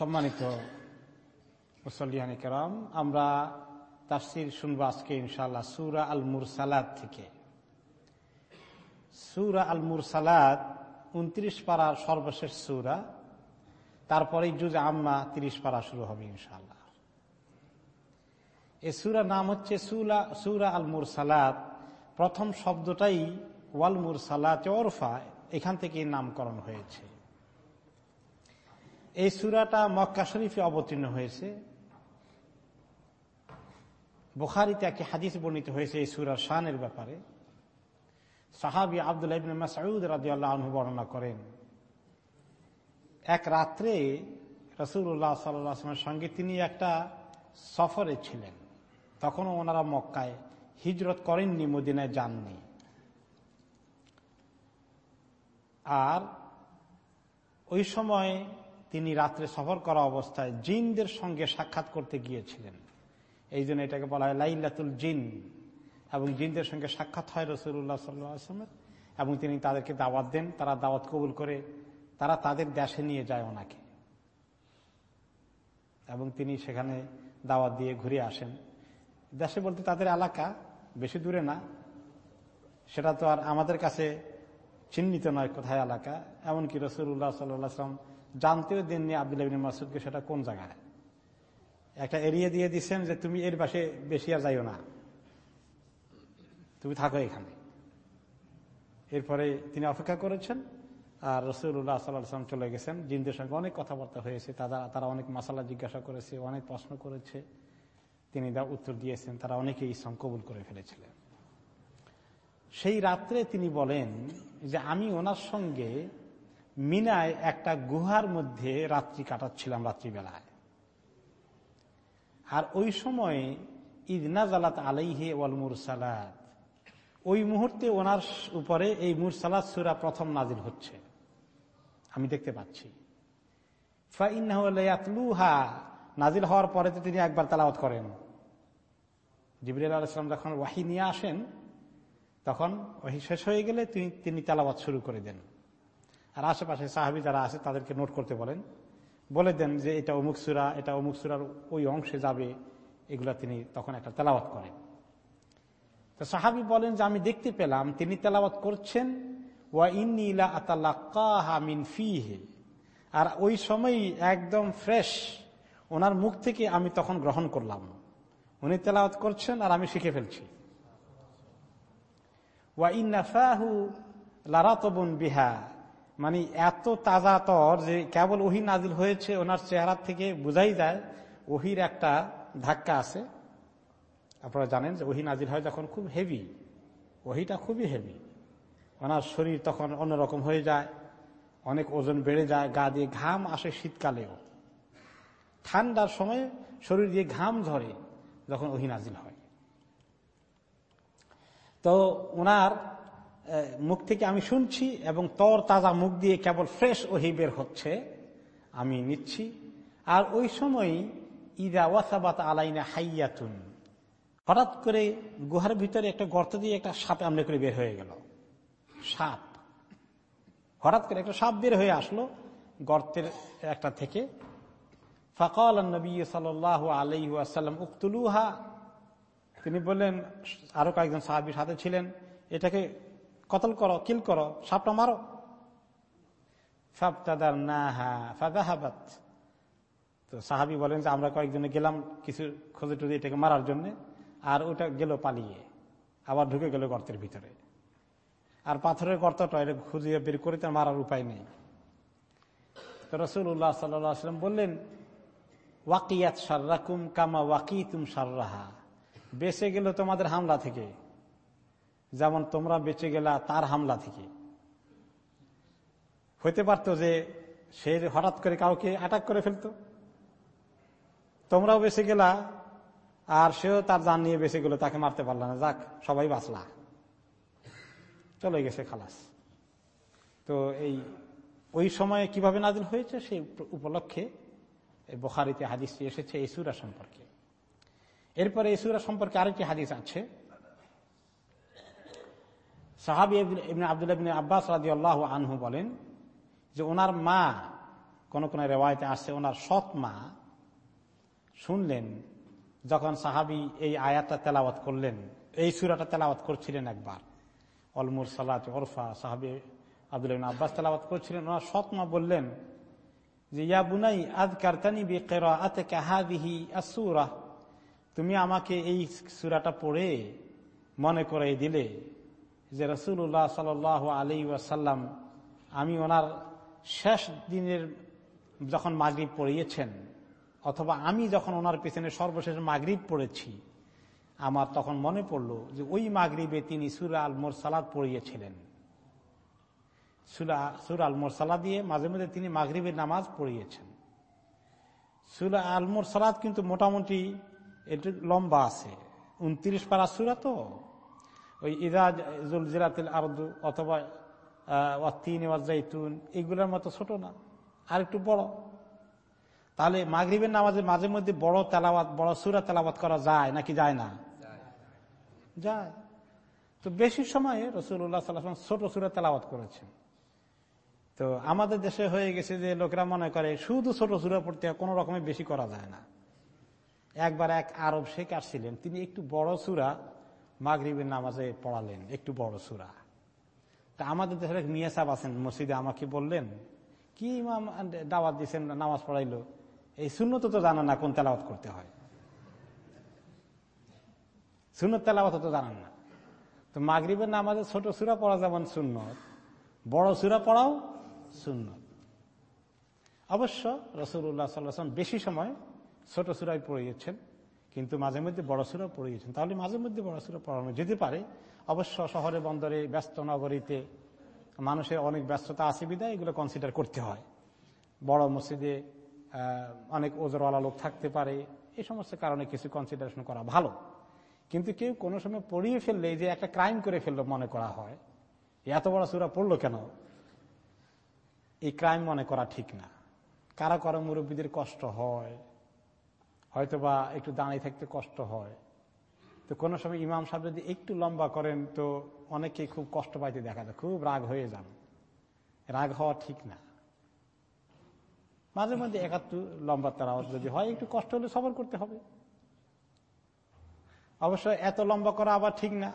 সম্মানিত কেরাম, আমরা তাফসির শুনব আজকে ইনশাল্লাহ সুরা আল মুরসালাদ থেকে। সুরা আল মুরসালাদ উনত্রিশ পাড়ার সর্বশেষ সুরা তারপরে জুজ আম্মা তিরিশ পাড়া শুরু হবে ইনশাল্লাহ এ সুরা নাম হচ্ছে সুরা সুরা আল মুরসালাদ প্রথম শব্দটাই ওয়াল মুরসালাত ওরফা, এখান থেকে নামকরণ হয়েছে। এই সুরাটা মক্কা শরীফে অবতীর্ণ হয়েছে। বুখারিতে একটি হাদিস বর্ণিত হয়েছে এই সুরার শানের ব্যাপারে। সাহাবি আবদুল্লাহ ইবিন মাসউদ রাদিয়াল্লাহু আনহু বর্ণনা করেন, এক রাত্রে রসুল্লাহ সাল্লামের সঙ্গে তিনি একটা সফরে ছিলেন। তখনও ওনারা মক্কায় হিজরত করেননি, মদিনায় যাননি। আর ওই সময় তিনি রাত্রে সফর করা অবস্থায় জিনদের সঙ্গে সাক্ষাৎ করতে গিয়েছিলেন। এই জন্য এটাকে বলা হয় লাইল্লাতুল জিন। এবং জিনদের সঙ্গে সাক্ষাৎ হয় রসুল্লাহ সাল্লামের এবং তিনি তাদেরকে দাওয়াত দেন, তারা দাওয়াত কবুল করে, তারা তাদের দেশে নিয়ে যায় ওনাকে। এবং তিনি সেখানে দাওয়াত দিয়ে ঘুরে আসেন। দেশে বলতে তাদের এলাকা বেশি দূরে না। সেটা তো আর আমাদের কাছে চিহ্নিত নয় কোথায় এলাকা। এমনকি রসুল্লাহ সাল্লাম জানতেও দেননি আবদুল্লাহ মাসুদকে সেটা কোন জায়গায়। একটা এরিয়া দিয়ে দিচ্ছেন যে তুমি এর পাশে বেশি আর যাইও না। তুমি থাকো এখানে। এরপরে তিনি অপেক্ষা করেছেন আর রসুল্লাহ সাল্লাম চলে গেছেন। জিনদের সঙ্গে অনেক কথাবার্তা হয়েছে। তারা তারা অনেক মশালা জিজ্ঞাসা করেছে, অনেক প্রশ্ন করেছে। তিনি দা উত্তর দিয়েছেন। তারা অনেকে ইসলাম কবুল করে ফেলেছিলেন। সেই রাত্রে তিনি বলেন যে আমি ওনার সঙ্গে মিনায় একটা গুহার মধ্যে রাত্রি কাটাচ্ছিলাম রাত্রিবেলায়। আর ওই সময় ইদনাজালাত আলাইহে ওয়াল মুরসালাত। ওই মুহূর্তে ওনার উপরে এই মুরসালাত সুরা প্রথম নাজিল হচ্ছে। আমি দেখতে পাচ্ছি। ফাইনাহা নাজিল হওয়ার পরে তো তিনি একবার তালাওয়াত করেন। জিবরিল আলাইসলাম যখন ওয়াহি নিয়ে আসেন, তখন ওহি শেষ হয়ে গেলে তিনি তালাবাত শুরু করে দেন। আর আশেপাশে সাহাবি যারা আছে, তাদেরকে নোট করতে বলেন। বলে দেন যে এটা অমুক সুরা, এটা অমুক সুরার ওই অংশে যাবে, এগুলা তিনি তখন একটা তেলাওয়াত করেন। তো সাহাবি বলেন যে, আমি দেখতে পেলাম, তিনি তেলাওয়াত করছেন, ওয়া ইন্নিলা আতাল্লামিন ফিহে। আর ওই সময় একদম ফ্রেশ, ওনার মুখ থেকে আমি তখন গ্রহণ করলাম। উনি তেলাওয়াত করছেন আর আমি শিখে ফেলছি। ওয়া ইন্নাফাহু লারাতবুন বিহা। মানে এত তাজা তর যে কেবল ওহি নাজিল হয়েছে, ওনার চেহারা থেকে বোঝাই যায়, ওহির একটা ধাক্কা আছে। আপনারা জানেন যে ওহি নাজিল হয় যখন খুব হেভি ওহিটা খুবই হেভি ওনার শরীর তখন অন্যরকম হয়ে যায়, অনেক ওজন বেড়ে যায়, গা দিয়ে ঘাম আসে শীতকালেও। ঠান্ডার সময় শরীর দিয়ে ঘাম ঝরে যখন ওহি নাজিল হয়। তো ওনার মুখ থেকে আমি শুনছি এবং তর তাজা মুখ দিয়ে কেবল ফ্রেশ ওহি বের হচ্ছে, আমি নিচ্ছি। আর ওই সময় ইদা ওয়াসাবাত আলাইনা হাইয়াতুন, হঠাৎ করে গুহার ভিতরে একটা গর্ত দিয়ে একটা সাপ আমলে করে বের হয়ে গেল। সাপ। হঠাৎ করে একটা সাপ বের হয়ে আসলো গর্তের একটা থেকে। ফকাল নবী সাল আলাই আসাল্লাম উক্তুলুহা, তিনি বললেন, আরও কয়েকজন সাহাবির সাথে ছিলেন, এটাকে কতল করো, কিল করো, সাপটা মারো। ফাবতাদার না হা ফাদাহাবাত। তো সাহাবি বলেন যে আমরা কয়েকজনে গেলাম কিছু খোঁজে টুজে এটাকে মারার জন্য, আর ওটা গেল পালিয়ে, আবার ঢুকে গেল গর্তের ভিতরে। আর পাথরের গর্তটা এটা খুঁজিয়ে বের করে তার মারার উপায় নেই। তো রসুল্লাহ সাল্লাম বললেন, ওয়াকিয়াত সার্রাকুম কামা ওয়াকি তুম সার্রাহা বেঁচে গেল তোমাদের হামলা থেকে। যেমন তোমরা বেঁচে গেলা তার হামলা থেকে। হইতে পারত যে সে হঠাৎ করে কাউকে অ্যাটাক করে ফেলতো। তোমরাও বেঁচে গেলা, আর সেও তার যান নিয়ে বেঁচে গেল, তাকে মারতে পারল না। যাক, সবাই বাঁচলা। চলে গেছে খালাস। তো এই, ওই সময়ে কীভাবে নাজিল হয়েছে সেই উপলক্ষে বোখারিতে হাদিসটি এসেছে এই সুরা সম্পর্কে। এরপরে এই সুরা সম্পর্কে আরেকটি হাদিস আছে। সাহাবি ইবনে আবদুল্লাহ আব্বাস রাজি আল্লাহ আনহু বলেন যে ওনার মা, কোন কোন রেওয়ায়তে আসছে, ওনার সৎ মা শুনলেন, যখন সাহাবি এই আয়াতটা তেলাওয়াত করলেন, এই সুরাটা তেলাওয়াত করছিলেন একবার। অলমুর সালাত ওরফা সাহাবি আব্দুল আব্বাস তেলাওয়াত করছিলেন, ওনার সৎ মা বললেন যে, ইয়া বুনাই আদ কারতানি বি কেরাআতে কাহাদিহি আসুরা তুমি আমাকে এই সুরাটা পড়ে মনে করে দিলে। যে রসুল্লাহ সাল আলী ওয়াসাল্লাম, আমি ওনার শেষ দিনের যখন মাগরীব পড়িয়েছেন, অথবা আমি যখন ওনার পেছনে সর্বশেষ মাগরীব পড়েছি, আমার তখন মনে পড়ল যে ওই মাগরীবে তিনি সুরা আল মোরসালাদ পড়িয়েছিলেন। সুরা সুরা আল মোরসালা দিয়ে মাঝে মাঝে তিনি মাগরীবের নামাজ পড়িয়েছেন। সুরা আল মোরসালাদ কিন্তু মোটামুটি একটু লম্বা আছে, উনত্রিশ পারা সুরা তো? ওই ইরাজ জিরাতিল আরদু অথবা ওয়াতিন ওয়াজাইতুন এগুলোর মতো ছোট না। আর একটু বড়। তাহলে মাগরীবের নামাজে মাঝে মধ্যে বড় তেলাওয়াত, বড় সুরা তেলাওয়াত করা যায় নাকি যায় না? যায়। তো বেশি সময়ে রসুল্লাহ সাল্লাম ছোট সুরা তেলাওয়াত করেছেন। তো আমাদের দেশে হয়ে গেছে যে লোকেরা মনে করে, শুধু ছোট সুরা পড়তে কোনো রকমের বেশি করা যায় না। একবার এক আরব শেখ আসছিলেন, তিনি একটু বড় সুরা মাগরীবের নামাজে পড়ালেন, একটু বড় সুরা। তা আমাদের দেশের মিয়া সাহেব আছেন, মসজিদে আমাকে বললেন, কি ইমাম দাওয়াত দিচ্ছেন নামাজ পড়াইলো? এই শূন্যত তো জানা না কোন তেলাওয়াত করতে হয়। সুন্নত তেলাওয়াত তো জানান না। তো মাগরীবের নামাজে ছোট সুরা পড়া যেমন সুন্নত, বড় সুরা পড়াও সুন্নত। অবশ্য রসুল্লাহ সাল্লাম বেশি সময় ছোট সুরাই পড়িয়েছেন। কিন্তু মাঝে মধ্যে বড় সুরা পড়িয়েছেন। তাহলে মাঝে মধ্যে বড় সুরা পড়ানো যেতে পারে। অবশ্য শহরে, বন্দরে, ব্যস্ত নগরীতে মানুষের অনেক ব্যস্ততা আছে বিদায়, এগুলো কনসিডার করতে হয়। বড় মসজিদে অনেক ওজরওয়ালা লোক থাকতে পারে। এই সমস্ত কারণে কিছু কনসিডারেশন করা ভালো। কিন্তু কেউ কোনো সময় পড়িয়ে ফেললে যে একটা ক্রাইম করে ফেলল মনে করা হয় এত বড় সুরা পড়ল কেন? এই ক্রাইম মনে করা ঠিক না। কারা কারও মুরব্বীদের কষ্ট হয় হয়তো বা একটু দাঁড়িয়ে থাকতে কষ্ট হয়। তো কোনো সময় ইমাম সাহেব যদি একটু লম্বা করেন, তো অনেকে খুব কষ্ট পাইতে দেখা যায়, খুব রাগ হয়ে যান। রাগ হওয়া ঠিক না। মাঝে মাঝে একাত্তু লম্বা তারা যদি হয়, একটু কষ্ট হলে সবর করতে হবে। অবশ্য এত লম্বা করা আবার ঠিক না।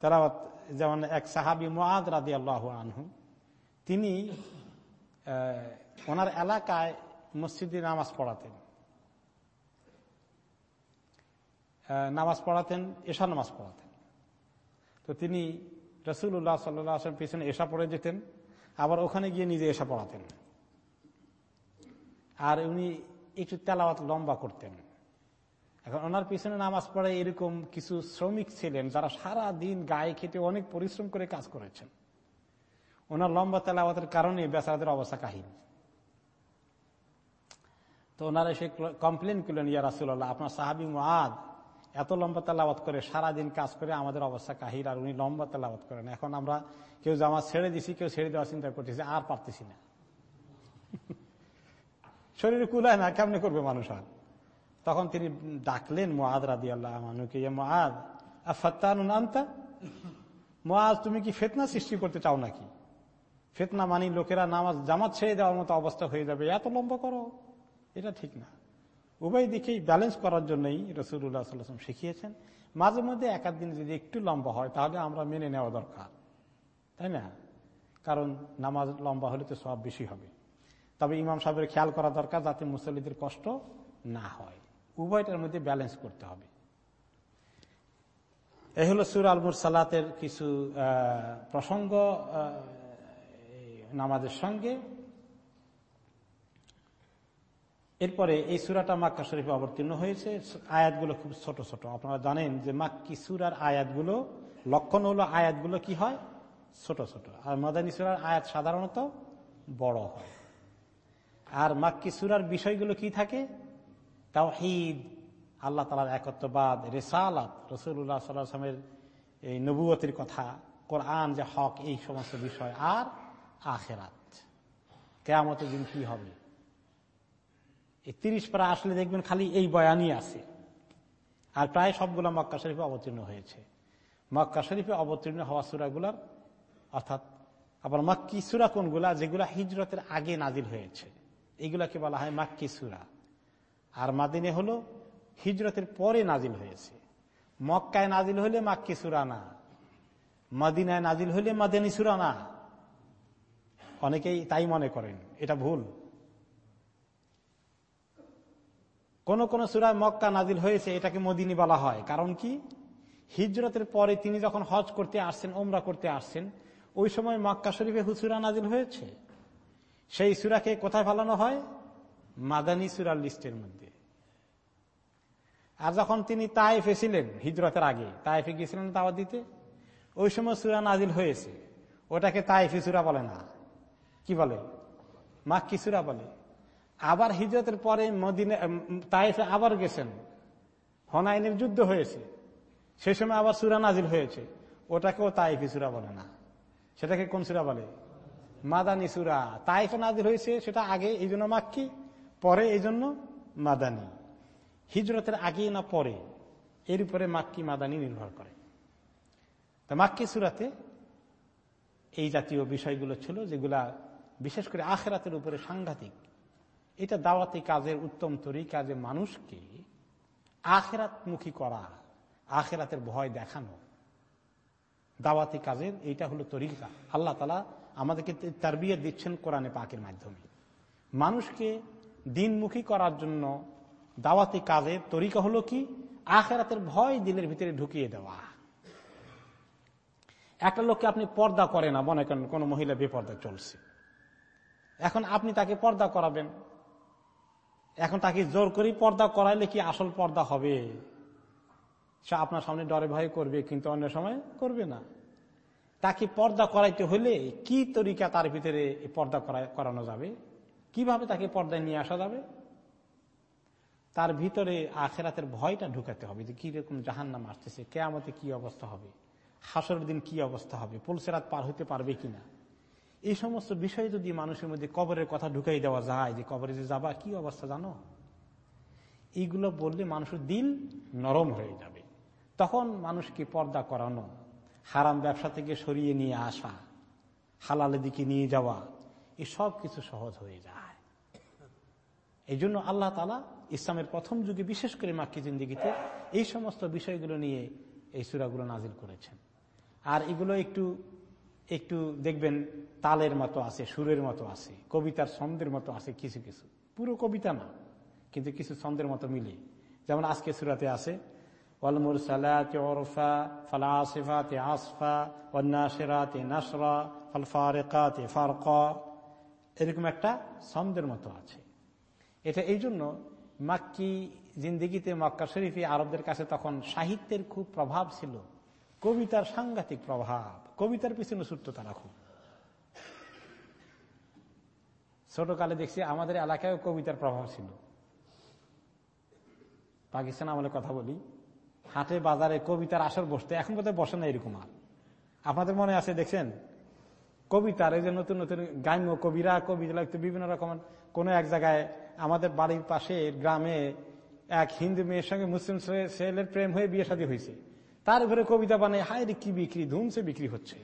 তারা যেমন এক সাহাবি মোয়াদ রাদি আল্লাহ আনহু, তিনি ওনার এলাকায় মসজিদে নামাজ পড়াতেন। নামাজ পড়াতেন এশা নামাজ পড়াতেন। তো তিনি রসুল্লাহ সাল্লাম পিছনে এশা পড়ে যেতেন, আবার ওখানে গিয়ে নিজে এসা পড়াতেন। আর উনি একটু তেলাওয়াত লম্বা করতেন। এখন ওনার পিছনে নামাজ পড়ে এরকম কিছু শ্রমিক ছিলেন যারা সারা দিন গায়ে খেতে অনেক পরিশ্রম করে কাজ করেছেন। ওনার লম্বা তেলাওয়াতের কারণে বেচারাদের অবস্থা কাহিনী তো ওনারা সে কমপ্লেন করলেন, ইয়া রাসুল্লাহ আপনার সাহাবি মাদ এত লম্বা তেলাওয়াত করে সারাদিন কাজ করে আমাদের অবস্থা কাহির আর উনি লম্বা তেলাওয়াত করেন। এখন আমরা কেউ জামা ছেড়ে দিছি, কেউ ছেড়ে দেওয়ার চিন্তা করতেছি, আর পারতেছি না। শরীরে কুলায় না, কেমনে করবে মানুষ আর? তখন তিনি ডাকলেন মহাদ রাদি আল্লাহ মানুকে মহাদ আফাত্তানুন আনতা? মহাজ তুমি কি ফেতনা সৃষ্টি করতে চাও নাকি? ফেতনা মানি লোকেরা নামাজ, জামাত ছেড়ে দেওয়ার মতো অবস্থা হয়ে যাবে, এত লম্বা করো। এটা ঠিক না। উভয় দিকেই ব্যালেন্স করার জন্যই রসুল্লাহ সাল্লাম শিখিয়েছেন। মাঝে মধ্যে একাধ দিন যদি একটু লম্বা হয়, তাহলে আমরা মেনে নেওয়া দরকার। তাই না? কারণ নামাজ লম্বা হলে তো সব বেশি হবে। তবে ইমাম সাহেবের খেয়াল করা দরকার যাতে মুসল্লিদের কষ্ট না হয়। উভয়টার মধ্যে ব্যালেন্স করতে হবে। এই হলো সুর আলমুর সালাতের কিছু প্রসঙ্গ নামাজের সঙ্গে। এরপরে এই সুরাটা মাক্কা শরীফে অবতীর্ণ হয়েছে। আয়াতগুলো খুব ছোট ছোট। আপনারা জানেন যে মাক্কি সুরার আয়াতগুলো লক্ষণ হলো আয়াতগুলো কি হয়? ছোট ছোট। আর মাদানী সুরার আয়াত সাধারণত বড় হয়। আর মাক্কি সুরার বিষয়গুলো কি থাকে? তাওহিদ, আল্লাহ তালার একত্রবাদ রেসালাত রসুল্লাহ সাল্লামের এই নবুয়তির কথা, কোরআন যে হক, এই সমস্ত বিষয়। আর আখেরাত, কেয়ামতের দিন কি হবে? এই তিরিশ পারা আসলে দেখবেন খালি এই বয়ানই আছে। আর প্রায় সবগুলো মক্কা শরীফে অবতীর্ণ হয়েছে। মক্কা শরীফে অবতীর্ণ হওয়া সুরাগুলার অর্থাৎ আবার মাক্কি সুরা কোনগুলা? যেগুলা হিজরতের আগে নাজিল হয়েছে। এগুলাকে বলা হয় মাক্কি সুরা। আর মাদিনে হলো হিজরতের পরে নাজিল হয়েছে। মক্কায় নাজিল হলে মাক্কি সুরা না। মদিনায় নাজিল হলে মাদিনী সুরা না। অনেকেই তাই মনে করেন। এটা ভুল। কোন কোন সুরায় মক্কা নাজিল হয়েছে, এটাকে মদিনী বলা হয়। কারণ কি? হিজরতের পরে তিনি যখন হজ করতে আসছেন ওমরা করতে আসছেন, ওই সময় মক্কা শরীফে হুসুরা নাজিল হয়েছে। সেই সুরাকে কোথায় ফেলানো হয়? মাদানী সুরার লিস্টের মধ্যে। আর যখন তিনি তাইফে ছিলেন, হিজরতের আগে তাইফে গিয়েছিলেন দাওয়াত দিতে, ওই সময় সুরা নাজিল হয়েছে। ওটাকে তাইফি সুরা বলে না। কি বলে? মাক্কি সুরা বলে। আবার হিজরতের পরে মদিনে তাইফে আবার গেছেন। হনাইনের যুদ্ধ হয়েছে। সেই সময় আবার সুরা নাজিল হয়েছে। ওটাকেও তাইফি সুরা বলে না। সেটাকে কোন সুরা বলে? মাদানি সুরা। তাইফে নাজিল হয়েছে সেটা আগে, এই জন্য মাক্কি, পরে এই জন্য মাদানি। হিজরতের আগে না পরে, এর উপরে মাক্কি, মাদানি নির্ভর করে। তা মাক্কি সুরাতে এই জাতীয় বিষয়গুলো ছিল যেগুলা বিশেষ করে আখেরাতের উপরে সাংঘাতিক এটা দাওয়াতি কাজের উত্তম তরিকা যে মানুষকে আখেরাতমুখী করা, আখেরাতের ভয় দেখানো। দাওয়াতি কাজের এইটা হলো তরিকা। আল্লাহ তালা আমাদেরকে তার বিয়ে দিচ্ছেন কোরআনে পাকের মাধ্যমে। মানুষকে দিনমুখী করার জন্য দাওয়াতি কাজের তরিকা হলো কি? আখেরাতের ভয় দিলের ভিতরে ঢুকিয়ে দেওয়া। একটা লোককে আপনি পর্দা করে না, মনে করেন কোনো মহিলা বেপর্দা চলছে। এখন আপনি তাকে পর্দা করাবেন এখন তাকে জোর করে পর্দা করাইলে কি আসল পর্দা হবে? সে আপনার সামনে ডরে ভয় করবে, কিন্তু অন্য সময় করবে না। তাকে পর্দা করাইতে হলে কি তরিকা তার ভিতরে পর্দা করানো যাবে? কীভাবে তাকে পর্দায় নিয়ে আসা যাবে? তার ভিতরে আখেরাতের ভয়টা ঢুকাতে হবে যে কীরকম জাহান নাম আসতেছে, কেয়ামতে কি অবস্থা হবে? হাসর দিন কি অবস্থা হবে? পুলসেরাত পার হতে পারবে কিনা? এই সমস্ত বিষয় যদি মানুষের মধ্যে কবরের কথা ঢুকাই দেওয়া যায়, যে কবরে যে যাবা, কি অবস্থা জানো? এইগুলো বললে মানুষের দিল নরম হয়ে যাবে। তখন মানুষকে পর্দা করানো, হারাম ব্যবসা থেকে সরিয়ে নিয়ে আসা, হালালের দিকে নিয়ে যাওয়া এই সব কিছু সহজ হয়ে যায়। এই জন্য আল্লাহ তালা ইসলামের প্রথম যুগে বিশেষ করে মাক্কি জিন্দিগিতে এই সমস্ত বিষয়গুলো নিয়ে এই সুরাগুলো নাজিল করেছেন। আর এগুলো একটু একটু দেখবেন তালের মতো আছে, সুরের মতো আছে, কবিতার ছন্দের মতো আছে কিছু কিছু। পুরো কবিতা না, কিন্তু কিছু ছন্দের মতো মিলে। যেমন আজকে সুরাতে আছে এরকম একটা ছন্দের মতো আছে। এটা এই জন্য মাক্কি জিন্দিগিতে, মক্কা শরীফি আরবদের কাছে তখন সাহিত্যের খুব প্রভাব ছিল, কবিতার সাংঘাতিক প্রভাব। কবিতার পিছনে ছুটত তারা খুব ছোটকালে দেখছি আমাদের এলাকায় কবিতার প্রভাব ছিল। পাকিস্তান আমাদের কথা বলি, হাটে, বাজারে কবিতার আসর বসতে এখন কোথায় বসে না এরকম আর। আপনাদের মনে আছে, দেখছেন? কবিতার এই যে নতুন নতুন গাম্য কবিরা, কবিতা লাগতো বিভিন্ন রকম কোনো এক জায়গায় আমাদের বাড়ির পাশে গ্রামে এক হিন্দু মেয়ের সঙ্গে মুসলিম ছেলের প্রেম হয়ে বিয়ে শাদী হয়েছে। তার উপরে কবিতা বানায়, হায় রে কি বিক্রি ধুমছে বিক্রি হচ্ছে।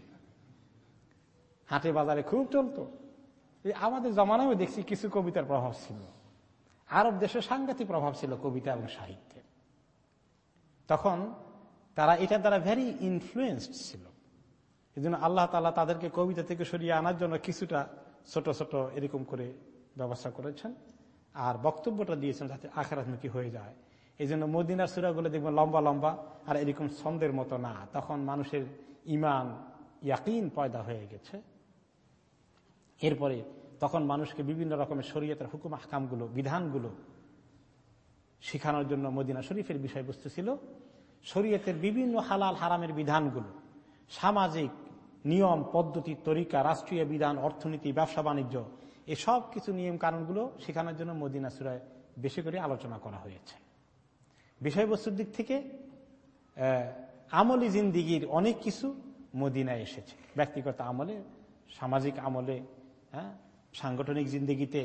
হাটে বাজারে খুব চলতো। আমাদের জমানায় দেখছি কিছু কবিতার প্রভাব ছিল। আরব দেশে সাংঘাতিক প্রভাব ছিল কবিতা এবং সাহিত্যের তখন তারা এটার দ্বারা ভেরি ইনফ্লুয়েসড ছিল। এই জন্য আল্লাহ তালা তাদেরকে কবিতা থেকে সরিয়ে আনার জন্য কিছুটা ছোট ছোট এরকম করে ব্যবস্থা করেছেন। আর বক্তব্যটা দিয়েছেন যাতে আখারাতমুখী হয়ে যায়। এই জন্য মদিনার সুরাগুলো দেখবেন লম্বা লম্বা, আর এরকম ছন্দের মতো না। তখন মানুষের ইমান ইয়াকিন পয়দা হয়ে গেছে। এরপরে তখন মানুষকে বিভিন্ন রকমের শরীয়তের হুকুম হাকামগুলো বিধানগুলো শিখানোর জন্য মদিনা শরীফের বিষয়বস্তু ছিল। শরীয়তের বিভিন্ন হালাল, হারামের বিধানগুলো, সামাজিক নিয়ম, পদ্ধতি, তরিকা, রাষ্ট্রীয় বিধান, অর্থনীতি, ব্যবসা, বাণিজ্য, এসব কিছু নিয়ম কারণগুলো শেখানোর জন্য মদিনা সুরায় বেশি করে আলোচনা করা হয়েছে। বিষয়বস্তুর দিক থেকে আমলি জিন্দিগির অনেক কিছু মদিনায় এসেছে। ব্যক্তিগত আমলে, সামাজিক আমলে হ্যাঁ সাংগঠনিক জিন্দিগিতে,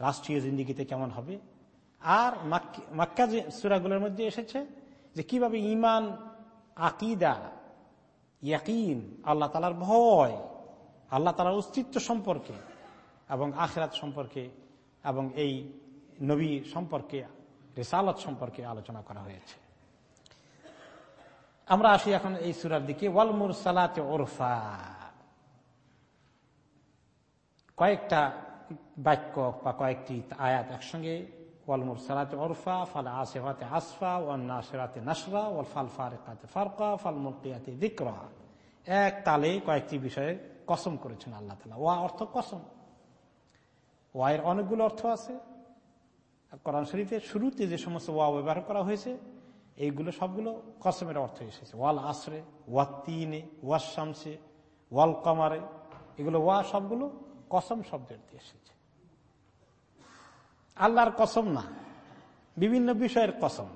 রাষ্ট্রীয় জিন্দিগিতে কেমন হবে? আর মাক্কা যে সুরাগুলোর মধ্যে এসেছে যে কীভাবে ইমান আকিদা, ইয়াকিন, আল্লাহ তালার ভয়, আল্লাহ তালার অস্তিত্ব সম্পর্কে এবং আখেরাত সম্পর্কে এবং এই নবী সম্পর্কে রেসালত সম্পর্কে আলোচনা করা হয়েছে। আমরা আসি এখন এই সুরার দিকে ওয়ালমুর সালাতে ওরফা কয়েকটা বাক্য বা কয়েকটি আয়াত একসঙ্গে ওয়ালমুর সালাতে ওরফা ফাল আসেফাতে আসফা ওয়াল নাসেরাতে নাসরা, ওয়াল ফাল ফারেকাতে ফারকা, ফাল মুকিয়াতে দিকরা এক তালে কয়েকটি বিষয়ে কসম করেছেন আল্লাহ তালা ওয়া অর্থ কসম। ওয়াইয়ের অনেকগুলো অর্থ আছে। কোরআন শরীফের শুরুতে যে সমস্ত ওয়া ব্যবহার করা হয়েছে, এইগুলো সবগুলো কসমের অর্থ এসেছে। ওয়াল আসরে ওয়া তিনে ওয়া শামসে, ওয়াল কমারে, এগুলো ওয়া সবগুলো কসম শব্দের দিয়ে এসেছে। আল্লাহর কসম না, বিভিন্ন বিষয়ের কসম।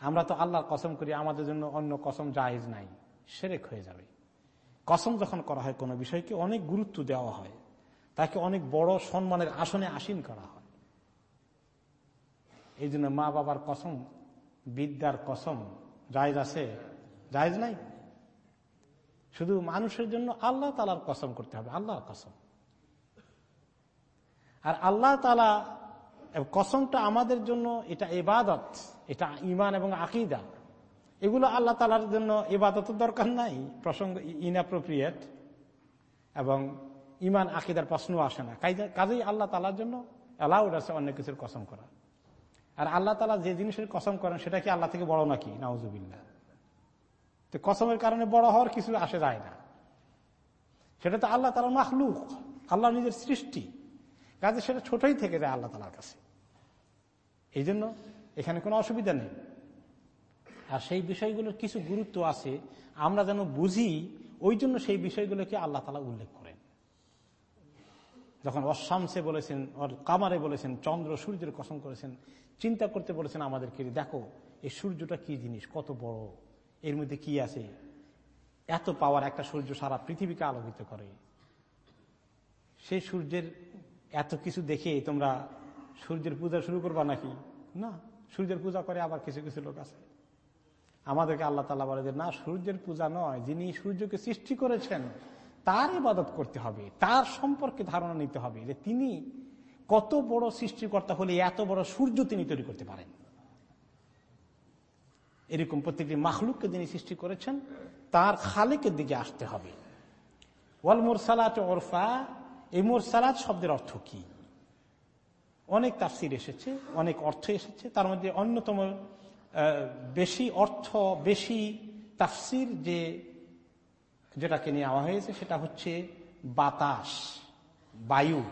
আমরা তো আল্লাহর কসম করি, আমাদের জন্য অন্য কসম জাহেজ নাই, সেরেক হয়ে যাবে। কসম যখন করা হয় কোনো বিষয়কে অনেক গুরুত্ব দেওয়া হয়। তাকে অনেক বড় সম্মানের আসনে আসীন করা হয়। এই জন্য মা বাবার কসম, বিদ্যার কসম, জায়জ আছে? জায়জ নাই? শুধু মানুষের জন্য আল্লাহ তালার কসম করতে হবে, আল্লাহর কসম। আর আল্লাহ তালা কসমটা আমাদের জন্য এটা এবাদত এটা ইমান এবং আকিদা। এগুলো আল্লাহ তালার জন্য এবাদতের দরকার নাই, প্রসঙ্গ ইনঅ্যাপ্রোপ্রিয়েট এবং ইমান, আকিদার প্রশ্ন আসে না। কাজেই আল্লাহ তালার জন্য অ্যালাউড আছে অন্য কিছুর কসম করা। আর আল্লাহ তালা যে জিনিসের কসম করেন, সেটা কি আল্লাহ থেকে বড় নাকি? নাউজুবিল্লা তো কসমের কারণে বড় হওয়ার কিছু আসে যায় না। সেটা তো আল্লাহ তালা মাহলুক আল্লাহ নিজের সৃষ্টি। কাজে সেটা ছোটই থেকে যায় আল্লাহ তালার কাছে। এই জন্য এখানে কোনো অসুবিধা নেই। আর সেই বিষয়গুলোর কিছু গুরুত্ব আছে। আমরা যেন বুঝি, ওই জন্য সেই বিষয়গুলোকে আল্লাহ তালা উল্লেখ করেন। যখন অশামসে বলেছেন ওর কামারে বলেছেন, চন্দ্র সূর্যের কসম করেছেন, চিন্তা করতে বলেছেন আমাদেরকে, দেখো, এই সূর্যটা কি জিনিস? কত বড়? এর মধ্যে কি আছে? এত পাওয়ার একটা সূর্য সারা পৃথিবীকে আলোকিত করে। সেই সূর্যের এত কিছু দেখে তোমরা সূর্যের পূজা শুরু করবা নাকি? না, সূর্যের পূজা করে আবার কিছু কিছু লোক আছে। আমাদেরকে আল্লাহ তালা বলে যে, না, সূর্যের পূজা নয়, যিনি সূর্যকে সৃষ্টি করেছেন তার ইবাদত করতে হবে, তার সম্পর্কে ধারণা নিতে হবে যে তিনি কত বড় সৃষ্টিকর্তা হলে এত বড় সূর্য তিনি তৈরি করতে পারেন। এরকম প্রত্যেকটি মাহলুককে যিনি সৃষ্টি করেছেন, তার খালেকের দিকে আসতে হবে। ওয়াল মোরসালাত ওরফা, এই মোরসালাত শব্দের অর্থ কি? অনেক তাফসির এসেছে, অনেক অর্থ এসেছে, তার মধ্যে অন্যতম বেশি অর্থ, বেশি তাফসির যে যেটাকে নিয়ে আওয়া হয়েছে সেটা হচ্ছে বাতাস, বায়ু।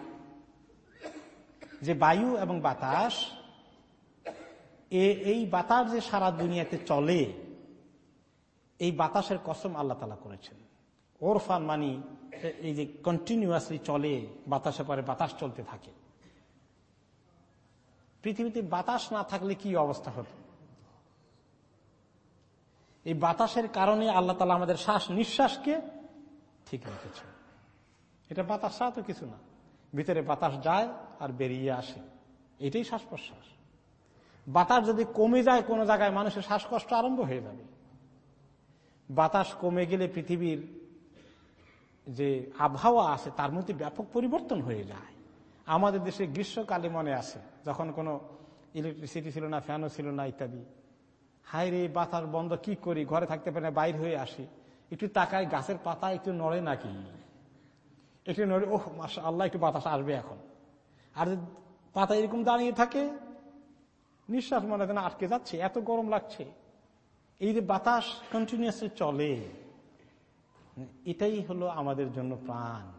যে বায়ু এবং বাতাস এই বাতাস যে সারা দুনিয়াতে চলে, এই বাতাসের কসম আল্লাহ তালা করেছেন। ওরফান মানি, এই যে কন্টিনিউয়াসলি চলে বাতাসে পরে বাতাস চলতে থাকে। পৃথিবীতে বাতাস না থাকলে কি অবস্থা হতো? এই বাতাসের কারণে আল্লাহ তালা আমাদের শ্বাস নিঃশ্বাসকে ঠিক রেখেছে এটা বাতাস তো কিছু না। ভিতরে বাতাস যায় আর বেরিয়ে আসে। এটাই শ্বাস প্রশ্বাস বাতাস যদি কমে যায়, কোনো জায়গায় মানুষের শ্বাসকষ্ট আরম্ভ হয়ে যাবে। বাতাস কমে গেলে পৃথিবীর যে আবহাওয়া আছে, তার মধ্যে ব্যাপক পরিবর্তন হয়ে যায়। আমাদের দেশে গ্রীষ্মকালে মনে আছে, যখন কোনো ইলেকট্রিসিটি ছিল না ফ্যানও ছিল না, ইত্যাদি। হাই রে বাতাস বন্ধ, কি করি? ঘরে থাকতে পারে না, বাইর হয়ে আসি। একটু তাকায় গাছের পাতা একটু নড়ে নাকি? একটু নড়ে, ওহ মাসা আল্লাহ একটু বাতাস আসবে এখন। আর পাতা এরকম দাঁড়িয়ে থাকে, নিঃশ্বাস মনে হয় আটকে যাচ্ছে, এত গরম লাগছে। এই যে বাতাস কন্টিনিউসলি চলে, এটাই হলো আমাদের জন্য প্রাণ।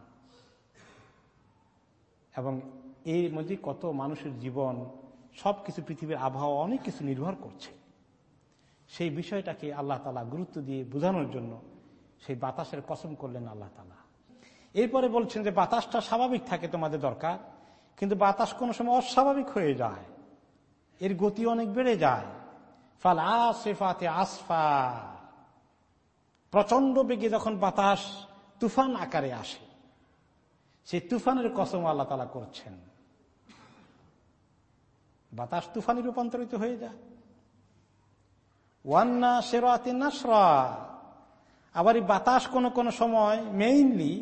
এবং এর মধ্যে কত মানুষের জীবন, সবকিছু পৃথিবীর আবহাওয়া অনেক কিছু নির্ভর করছে। সেই বিষয়টাকে আল্লাহ তালা গুরুত্ব দিয়ে বোঝানোর জন্য সেই বাতাসের কসম করলেন আল্লাহ তালা এরপরে বলছেন যে বাতাসটা স্বাভাবিক থাকে তোমাদের দরকার, কিন্তু বাতাস কোনো সময় অস্বাভাবিক হয়ে যায়, এর গতি অনেক বেড়ে যায়। ফাল আসেফাতে আসফা। প্রচণ্ড বেগে যখন বাতাস তুফান আকারে আসে, সেই তুফানের কসম আল্লাহ তালা করছেন। বাতাস তুফানে রূপান্তরিত হয়ে যায়। ওয়ান্না সেরাতে নাসরা। আবার এই বাতাস কোনো কোনো সময় মেইনলি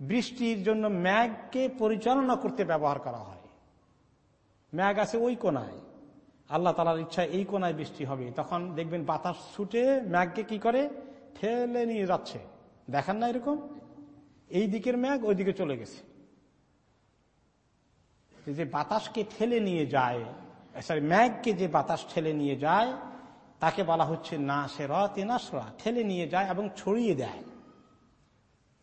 বৃষ্টির জন্য ম্যাগকে পরিচালনা করতে ব্যবহার করা হয়। ম্যাগ আছে ওই কোনায়। আল্লাহ তালার ইচ্ছা এই কোনায় বৃষ্টি হবে। তখন দেখবেন বাতাস ছুটে ম্যাগকে কি করে? ঠেলে নিয়ে যাচ্ছে। দেখেন না এরকম? এই দিকের ম্যাগ ওই দিকে চলে গেছে। যে বাতাসকে ঠেলে নিয়ে যায় সরি ম্যাগকে যে বাতাস ঠেলে নিয়ে যায় তাকে বলা হচ্ছে না সে রতে নাসরা। ঠেলে নিয়ে যায় এবং ছড়িয়ে দেয়।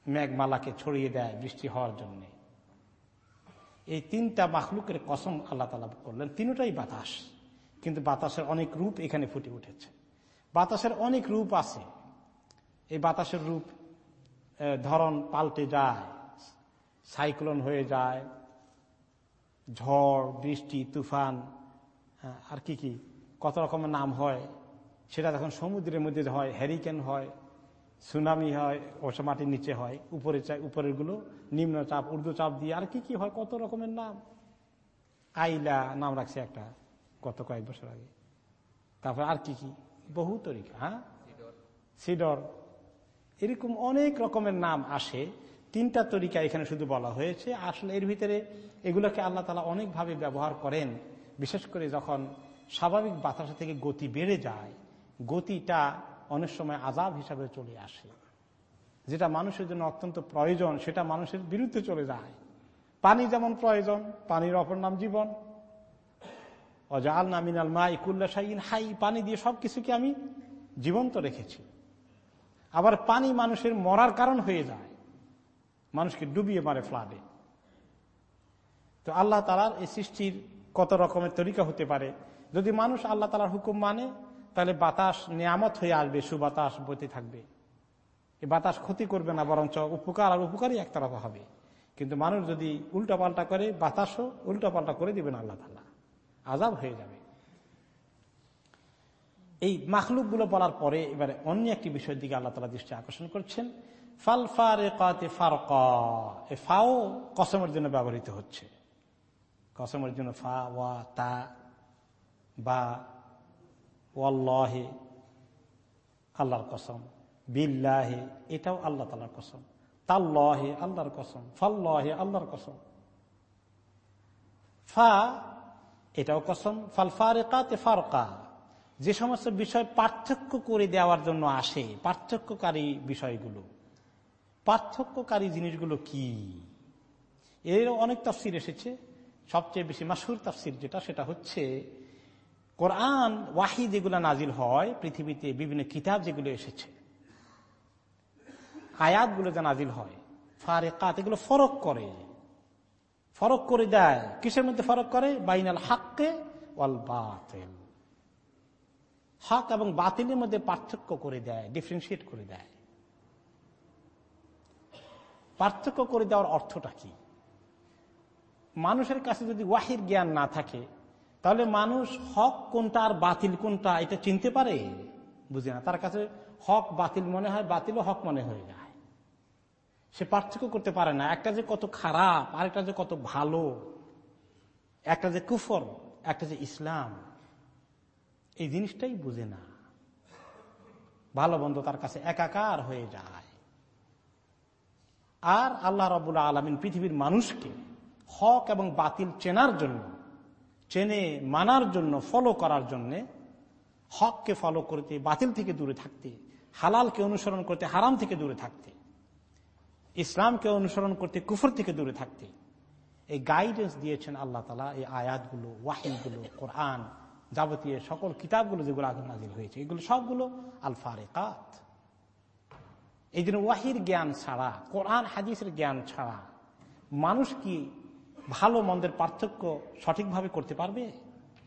মেঘমালাকে ছড়িয়ে দেয় বৃষ্টি হওয়ার জন্য। এই তিনটা মাখলুকের কসম আল্লাহ তালা করলেন। তিনটাই বাতাস। কিন্তু বাতাসের অনেক রূপ এখানে ফুটে উঠেছে। বাতাসের অনেক রূপ আছে। এই বাতাসের রূপ ধরন পাল্টে যায়, সাইক্লোন হয়ে যায়, ঝড়, বৃষ্টি, তুফান আর কি কি, কত রকমের নাম হয়? সেটা যখন সমুদ্রের মধ্যে হয় হ্যারিকেন হয় সুনামি হয় ওসব মাটির নিচে হয় উপরে উপরেরগুলো নিম্নচাপ উর্দু চাপ দিয়ে আর কি কি হয় কত রকমের নাম? আইলা নাম রাখছে একটা গত কয়েক বছর আগে। তারপর আর কি কি? বহু তরিকা হ্যাঁ? সিডর। এরকম অনেক রকমের নাম আসে। তিনটা তরিকা এখানে শুধু বলা হয়েছে। আসলে এর ভিতরে এগুলোকে আল্লাহ তালা অনেকভাবে ব্যবহার করেন। বিশেষ করে যখন স্বাভাবিক বাতাসা থেকে গতি বেড়ে যায় গতিটা অনেক সময় আজাব হিসাবে চলে আসে। যেটা মানুষের জন্য অত্যন্ত প্রয়োজন, সেটা মানুষের বিরুদ্ধে চলে যায়। পানি যেমন প্রয়োজন, পানির অপর নাম জীবন। অজাল নামিনাল মা ইকুল্লা সাইন হাই, পানি দিয়ে সব কিছুকে আমি জীবন্ত রেখেছি। আবার পানি মানুষের মরার কারণ হয়ে যায়। মানুষকে ডুবিয়ে মারে ফ্লাডে তো আল্লাহ তালার এই সৃষ্টির কত রকমের তরিকা হতে পারে? যদি মানুষ আল্লাহ তালার হুকুম মানে তাহলে বাতাস নিয়ামত হয়ে আসবে, সুবাতাস বইতে থাকবে। এই বাতাস ক্ষতি করবে না, বরঞ্চ উপকার আর উপকারই একতরফা হবে। কিন্তু মানুষ যদি উল্টাপাল্টা করে, বাতাসও উল্টাপাল্টা করে দিবেন আল্লাহ তালা আজাব হয়ে যাবে। এই মাখলুকগুলো বলার পরে এবারে অন্য একটি বিষয়ের দিকে আল্লাহ তালা দৃষ্টি আকর্ষণ করছেন। ফাল ফারে ফাও কসমের জন্য ব্যবহৃত হচ্ছে। কসমের জন্য ফা, ওয়া, তা, বা ওয়াল্লাহে আল্লাহর কসম, বিল্লাহে, এটাও আল্লাহ তালার কসম, তাল্লাহে আল্লাহর কসম, ফাল্লাহে আল্লাহর কসম। ফা, এটাও কসম ফাল ফারেকাতে ফারকা, যে সমস্ত বিষয় পার্থক্য করে দেওয়ার জন্য আসে, পার্থক্যকারী বিষয়গুলো। পার্থক্যকারী জিনিসগুলো কি? এর অনেক তফসির এসেছে। সবচেয়ে বেশি মাসুর তাফসির যেটা, সেটা হচ্ছে কোরআন ওয়াহি যেগুলো নাজিল হয়, পৃথিবীতে বিভিন্ন কিতাব যেগুলো এসেছে, আয়াতগুলো যে নাজিল হয় ফারে কাত এগুলো ফরক করে। ফরক করে দেয়। কিসের মধ্যে ফরক করে? বাইনাল হাক্কে ওয়াল বাতিল। হক এবং বাতিলের মধ্যে পার্থক্য করে দেয় ডিফারেন্সিয়েট করে দেয়। পার্থক্য করে দেওয়ার অর্থটা কি? মানুষের কাছে যদি ওয়াহির জ্ঞান না থাকে তাহলে মানুষ হক কোনটা আর বাতিল কোনটা, এটা চিনতে পারে? বুঝে না। তার কাছে হক বাতিল মনে হয়, বাতিলও হক মনে হয়ে যায়। সে পার্থক্য করতে পারে না। একটা যে কত খারাপ, আরেকটা যে কত ভালো, একটা যে কুফর, একটা যে ইসলাম, এই জিনিসটাই বুঝে না। ভালো বন্ধ তার কাছে একাকার হয়ে যায়। আর আল্লাহ রবুল্লা আলমিন পৃথিবীর মানুষকে হক এবং বাতিল চেনার জন্য চেনে মানার জন্য ফলো করার জন্য হককে ফলো করতে, বাতিল থেকে দূরে থাকতে, হালালকে অনুসরণ করতে, হারাম থেকে দূরে থাকতে, ইসলামকে অনুসরণ করতে, কুফর থেকে দূরে থাকতে, এই গাইডেন্স দিয়েছেন আল্লাহ তালা এই আয়াতগুলো ওয়াহিদগুলো কোরআন যাবতীয় সকল কিতাবগুলো যেগুলো আগে নাজিল হয়েছে, এগুলো সবগুলো আল ফারেকাত এই জন্য ওয়াহির জ্ঞান ছাড়া, কোরআন, হাদিসের জ্ঞান ছাড়া মানুষ কি ভালো মন্দের পার্থক্য সঠিকভাবে করতে পারবে?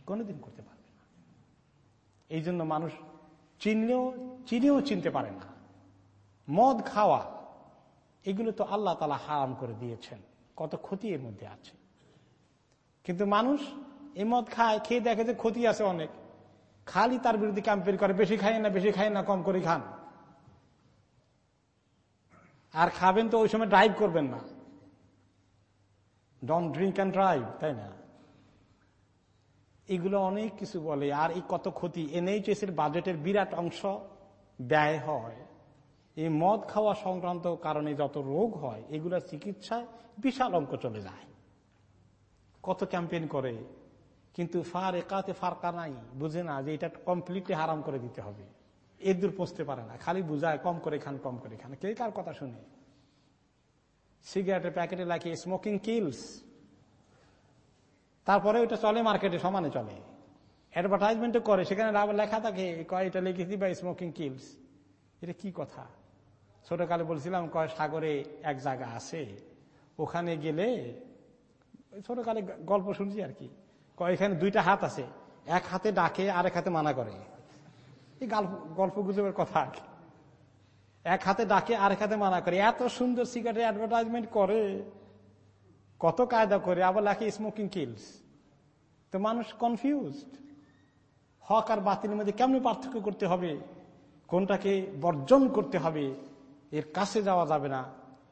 কোনোদিন করতে পারবে না। এই জন্য মানুষ চিনলেও, চিনেও চিনতে পারে না। মদ খাওয়া, এগুলো তো আল্লাহ তালা হারাম করে দিয়েছেন। কত ক্ষতি এর মধ্যে আছে। কিন্তু মানুষ এ মদ খায়, খেয়ে দেখে যে ক্ষতি আছে অনেক। খালি তার বিরুদ্ধে ক্যাম্পেন করে, বেশি খায় না, বেশি খায় না, কম করে খান। আর খাবেন তো ওই সময় ড্রাইভ করবেন না। ডন ড্রিঙ্ক অ্যান্ড ড্রাইভ তাই না? এগুলো অনেক কিছু বলে। আর এই কত ক্ষতি? এনএইচএস এর বাজেটের বিরাট অংশ ব্যয় হয়। এই মদ খাওয়া সংক্রান্ত কারণে যত রোগ হয় এগুলোর চিকিৎসায় বিশাল অঙ্ক চলে যায়। কত ক্যাম্পেইন করে? কিন্তু ফার একাতে ফারকা নাই। বুঝে না যে এটা কমপ্লিটলি হারাম করে দিতে হবে। এর দূর পৌঁছতে পারে না। খালি বুঝায়, কম করে খান, কম করে খান। কে কার কথা শুনে? সিগারেটের প্যাকেটে লাগিয়ে স্মোকিং কিলস তারপরে ওটা চলে মার্কেটে সমানে চলে। অ্যাডভার্টাইজমেন্ট করে, সেখানে লেখা থাকে এটা লিখেছি বা স্মোকিং কিলস এটা কি কথা? ছোটকালে বলছিলাম, কয় সাগরে এক জায়গা আছে, ওখানে গেলে, ছোটকালে গল্প শুনছি আর কি। কয় এখানে দুইটা হাত আছে, এক হাতে ডাকে, আরেক হাতে মানা করে। এই গল্প গুজবের কথা আর কি। এক হাতে ডাকে, আরেক হাতে মানা করে। এত সুন্দর সিগারেটের অ্যাডভার্টাইজমেন্ট করে, কত কায়দা করে, আবার লেখে স্মোকিং কিলস তো মানুষ কনফিউজড হক আর বাতিলের মধ্যে কেমন পার্থক্য করতে হবে? কোনটাকে বর্জন করতে হবে? এর কাছে যাওয়া যাবে না।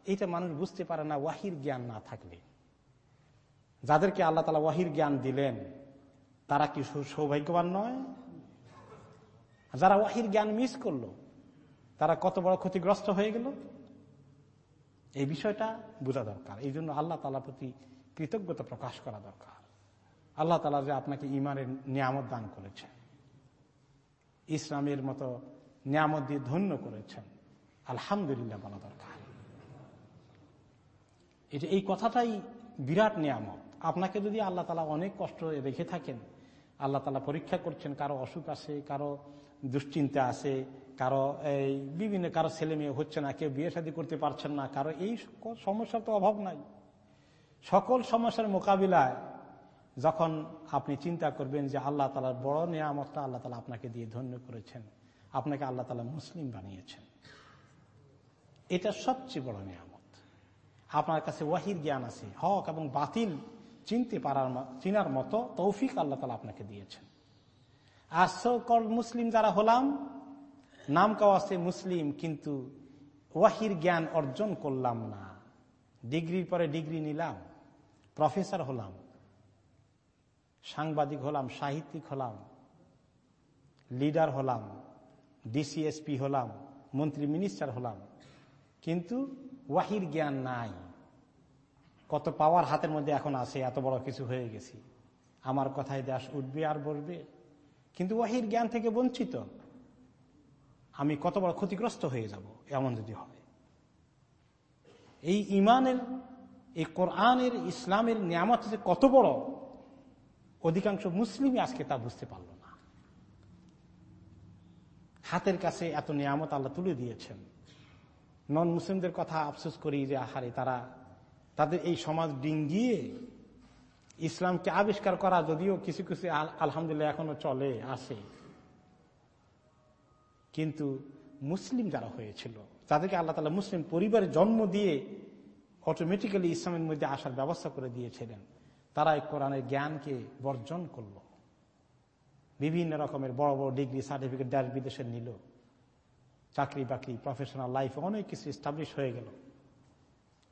এটা মানুষ বুঝতে পারে না, ওয়াহির জ্ঞান না থাকলে। যাদেরকে আল্লাহ তালা ওয়াহির জ্ঞান দিলেন, তারা কি সৌভাগ্যবান নয়? যারা ওয়াহির জ্ঞান মিস করল তারা কত বড় ক্ষতিগ্রস্ত হয়ে গেল? এই বিষয়টা বোঝা দরকার। এই জন্য আল্লাহ তালা প্রতি কৃতজ্ঞতা প্রকাশ করা দরকার। আল্লাহ তালা যে আপনাকে ইমানের নিয়ামত দান করেছেন, ইসলামের মতো নিয়ামত দিয়ে ধন্য করেছেন, আলহামদুলিল্লাহ বলা দরকার। এটা এই কথাটাই বিরাট নিয়ামত। আপনাকে যদি আল্লাহ তালা অনেক কষ্ট রেখে থাকেন, আল্লাহ তালা পরীক্ষা করছেন, কারও অসুখ আছে, কারও দুশ্চিন্তা আছে, কারও এই বিভিন্ন কারও ছেলে মেয়ে হচ্ছে না, কেউ বিয়ে শাদী করতে পারছেন না, কারও এই সমস্যার তো অভাব নাই। সকল সমস্যার মোকাবিলায় যখন আপনি চিন্তা করবেন যে আল্লাহ তালার বড় নিয়ামতটা আল্লাহ তালা আপনাকে দিয়ে ধন্য করেছেন, আপনাকে আল্লাহ তালা মুসলিম বানিয়েছেন। এটা সবচেয়ে বড় নিয়ামত। আপনার কাছে ওয়াহির জ্ঞান আছে, হক এবং বাতিল চিনতে পারার চিনার মতো তৌফিক আল্লাহ তালা আপনাকে দিয়েছেন। আর সকল মুসলিম যারা হলাম, নাম আছে মুসলিম কিন্তু ওয়াহির জ্ঞান অর্জন করলাম না। ডিগ্রির পরে ডিগ্রি নিলাম, প্রফেসর হলাম, সাংবাদিক হলাম, সাহিত্যিক হলাম, লিডার হলাম ডিসিএসপি হলাম, মন্ত্রী মিনিস্টার হলাম, কিন্তু ওয়াহির জ্ঞান নাই। কত পাওয়ার হাতের মধ্যে এখন আছে, এত বড় কিছু হয়ে গেছি। আমার কথায় দেশ উঠবে আর বসবে। কিন্তু ওয়াহির জ্ঞান থেকে বঞ্চিত, আমি কত বড় ক্ষতিগ্রস্ত হয়ে যাব, এমন যদি হয়। এই ইমানের, এই কোরআনের, ইসলামের নিয়ামত যে কত বড়, অধিকাংশ মুসলিমই আজকে তা বুঝতে পারল না। হাতের কাছে এত নিয়ামত আল্লাহ তুলে দিয়েছেন। নন মুসলিমদের কথা আফসোস করি যে, আহারে, তারা, তাদের এই সমাজ ডিঙ্গিয়ে ইসলামকে আবিষ্কার করা যদিও কিছু কিছু আলহামদুলিল্লাহ এখনও চলে আসে কিন্তু মুসলিম যারা হয়েছিল তাদেরকে আল্লাহ তালা মুসলিম পরিবারে জন্ম দিয়ে অটোমেটিক্যালি ইসলামের মধ্যে আসার ব্যবস্থা করে দিয়েছিলেন তারা এই কোরআনের জ্ঞানকে বর্জন করল। বিভিন্ন রকমের বড় বড় ডিগ্রি সার্টিফিকেট দেশ বিদেশের নিল। চাকরি বাকরি প্রফেশনাল লাইফ অনেক কিছু স্টাবলিশ হয়ে গেল।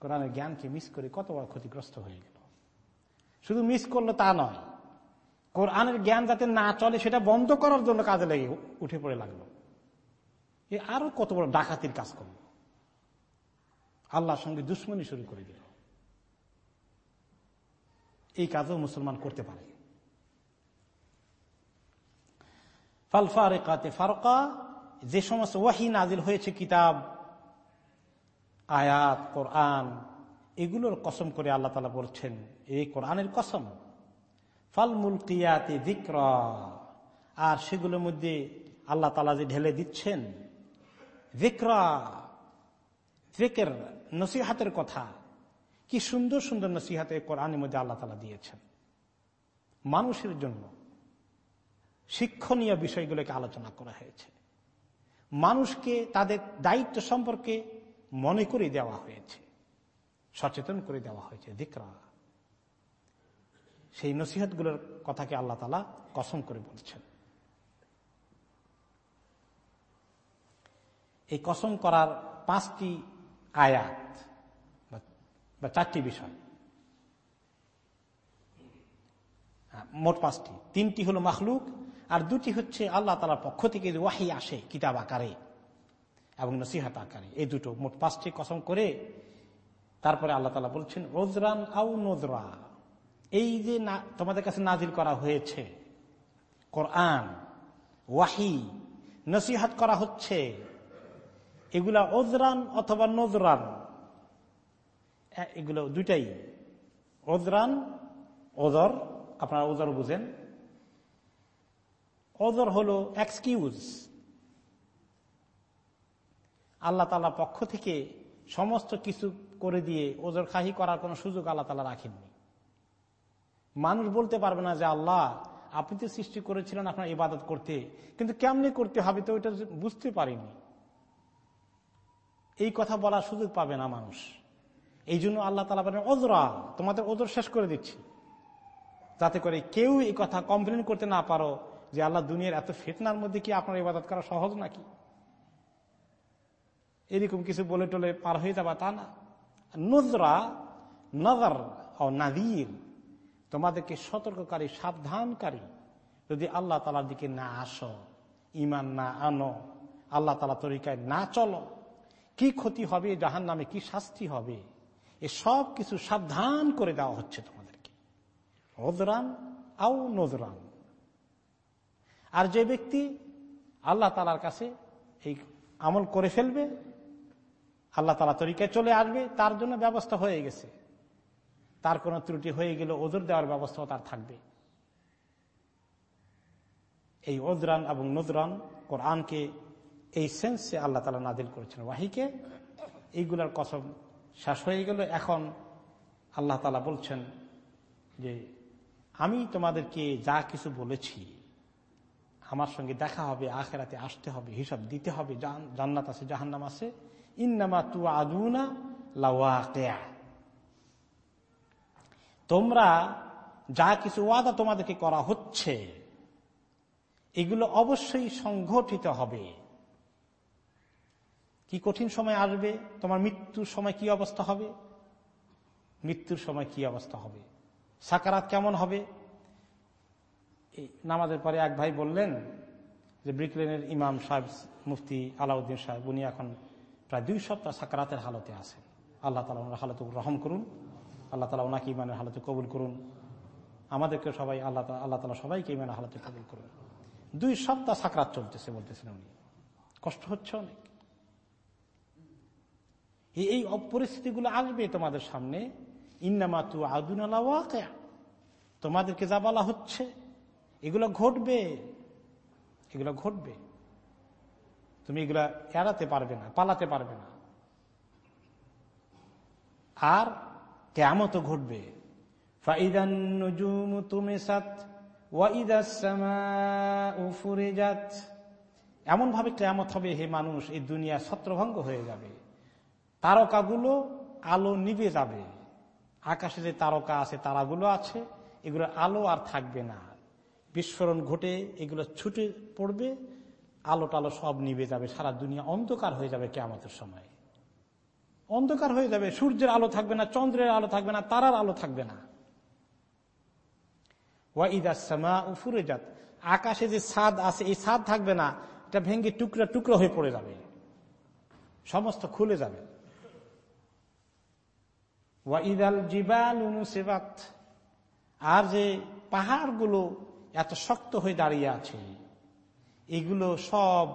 কোরআনের জ্ঞানকে মিস করে কত বড় ক্ষতিগ্রস্ত হয়ে গেল। শুধু মিস করল তা নয়। কোরআনের জ্ঞান যাতে না চলে, সেটা বন্ধ করার জন্য কাজে লেগে উঠে পড়ে লাগল। এ আরও কত বড় ডাকাতির কাজ করল। আল্লাহর সঙ্গে দুশ্মনী শুরু করে দিল। এই কাজও মুসলমান করতে পারে। ফালফা রেকাতে ফারকা, যে সমস্ত ওয়াহি নাজিল হয়েছে, কিতাব, আয়াত, কোরআন এগুলোর কসম করে আল্লাহ তালা বলছেন, এই কোরআনের কসম ফাল মুলকিয়াতে দিক্র আর সেগুলোর মধ্যে আল্লাহ তালা যে ঢেলে দিচ্ছেন ভিকের নসিহাতের কথা, কি সুন্দর সুন্দর নসিহাতে কোরআনের মধ্যে আল্লাহ তালা দিয়েছেন। মানুষের জন্য শিক্ষণীয় বিষয়গুলোকে আলোচনা করা হয়েছে। মানুষকে তাদের দায়িত্ব সম্পর্কে মনে করে দেওয়া হয়েছে। সচেতন করে দেওয়া হয়েছে, দিকরা। সেই নসিহতগুলোর কথাকে আল্লাহ তালা কসম করে বলছেন। এই কসম করার পাঁচটি আয়াত বা চারটি বিষয়। মোট পাঁচটি। তিনটি হলো মাখলুক, আর দুটি হচ্ছে আল্লাহ তালার পক্ষ থেকে ওয়াহি আসে কিতাব আকারে এবং নসিহাত আকারে। এই দুটো মোট পাঁচটি কসম করে তারপরে আল্লাহ তালা বলছেন ওজরান আউ নজরা এই যে তোমাদের কাছে নাজিল করা হয়েছে, কোরআন, ওয়াহি, নসিহাত করা হচ্ছে, এগুলা ওজরান অথবা নজরান এগুলো দুইটাই। ওজরান ওজর আপনারা ওজর বুঝেন। ওজর হলো এক্সকিউজ আল্লাহ তালা পক্ষ থেকে সমস্ত কিছু করে দিয়ে ওজোর খাহি করার কোনো সুযোগ আল্লাহ তালা রাখেননি। মানুষ বলতে পারবে না যে, আল্লাহ, আপনি তো সৃষ্টি করেছিলেন আপনার ইবাদত করতে, কিন্তু কেমনি করতে হবে তো ওইটা বুঝতে পারিনি। এই কথা বলার সুযোগ পাবে না মানুষ। এই জন্য আল্লাহ তালা বলেন, ওজরা, তোমাদের ওজোর শেষ করে দিচ্ছি। যাতে করে কেউ এই কথা কমপ্লেন করতে না পারো যে, আল্লাহ দুনিয়ার এত ফেতনার মধ্যে কি আপনার ইবাদত করা সহজ নাকি? এরকম কিছু বলে টলে পার হয়ে যাবা তা না। নজরা নজর ও নাদির। তোমাদেরকে সতর্ককারী, সাবধানকারী। যদি আল্লাহ তালার দিকে না আসো ইমান না আনো, আল্লাহ তালা তরিকায় না চলো, কি ক্ষতি হবে জাহান নামে কি শাস্তি হবে, এ সব কিছু সাবধান করে দেওয়া হচ্ছে তোমাদেরকে। ওদরান আও নজরান আর যে ব্যক্তি আল্লাহ তালার কাছে এই আমল করে ফেলবে আল্লাহ তালা তরিকায় চলে আসবে, তার জন্য ব্যবস্থা হয়ে গেছে। তার কোনো ত্রুটি হয়ে গেলে ওজোর দেওয়ার ব্যবস্থাও তার থাকবে। এই ওজরান এবং নজরান কোরআনকে এই সেন্সে আল্লাহ তালা নাদিল করেছেন। ওয়াহিকে এইগুলার কসম শেষ হয়ে গেল। এখন আল্লাহ তালা বলছেন যে, আমি তোমাদেরকে যা কিছু বলেছি, আমার সঙ্গে দেখা হবে, আখেরাতে আসতে হবে, হিসাব দিতে হবে জান্নাত আছে, জাহান্নাম আছে। ইন্নামা তু আদুনা লাওয়াকেয়া তোমরা যা কিছু ওয়াদা তোমাদেরকে করা হচ্ছে, এগুলো অবশ্যই সংঘটিত হবে। কি কঠিন সময় আসবে? তোমার মৃত্যুর সময় কি অবস্থা হবে? মৃত্যুর সময় কি অবস্থা হবে? সাকারাত কেমন হবে? নামাজের পরে এক ভাই বললেন যে, ব্রিকলেনের ইমাম সাহেব, মুফতি আলাউদ্দিন সাহেব, উনি এখন প্রায় দুই সপ্তাহ সাকারাতের হালতে আছেন আল্লাহ তালা ওনার হালতে রহম করুন। আল্লাহ তালা ওনাকে ইমানের হালতে কবুল করুন। আমাদেরকে সবাই আল্লাহ আল্লাহ তালা সবাইকে ইমানের হালতে কবুল করুন। দুই সপ্তাহ সাকরাত চলতেছে বলতেছেন উনি। কষ্ট হচ্ছে অনেক। এই পরিস্থিতিগুলো আসবে তোমাদের সামনে। ইন্নামা তু আদুন তোমাদেরকে যা বলা হচ্ছে, এগুলো ঘটবে। এগুলো ঘটবে। তুমি এগুলা এড়াতে পারবে না, পালাতে পারবে না। আর কেমত ঘটবে। এমন ভাবে কেমত হবে, হে মানুষ, এই দুনিয়া ছত্রভঙ্গ হয়ে যাবে। তারকাগুলো আলো নিবে যাবে। আকাশে যে তারকা আছে, তারাগুলো আছে, এগুলো আলো আর থাকবে না। বিস্ফোরণ ঘটে, এগুলো ছুটে পড়বে আলো টালো সব নিবে যাবে, সারা দুনিয়া অন্ধকার হয়ে যাবে কেমতের সময়। অন্ধকার হয়ে যাবে, সূর্যের আলো থাকবে না, চন্দ্রের আলো থাকবে না, তারার আলো থাকবে না। উফুরে যাত আকাশে যে ছাদ আছে, এই ছাদ থাকবে না, এটা ভেঙ্গে টুকরা টুকরো হয়ে পড়ে যাবে। সমস্ত খুলে যাবে। আর যে পাহাড়গুলো এত শক্ত হয়ে দাঁড়িয়ে আছে এগুলো সব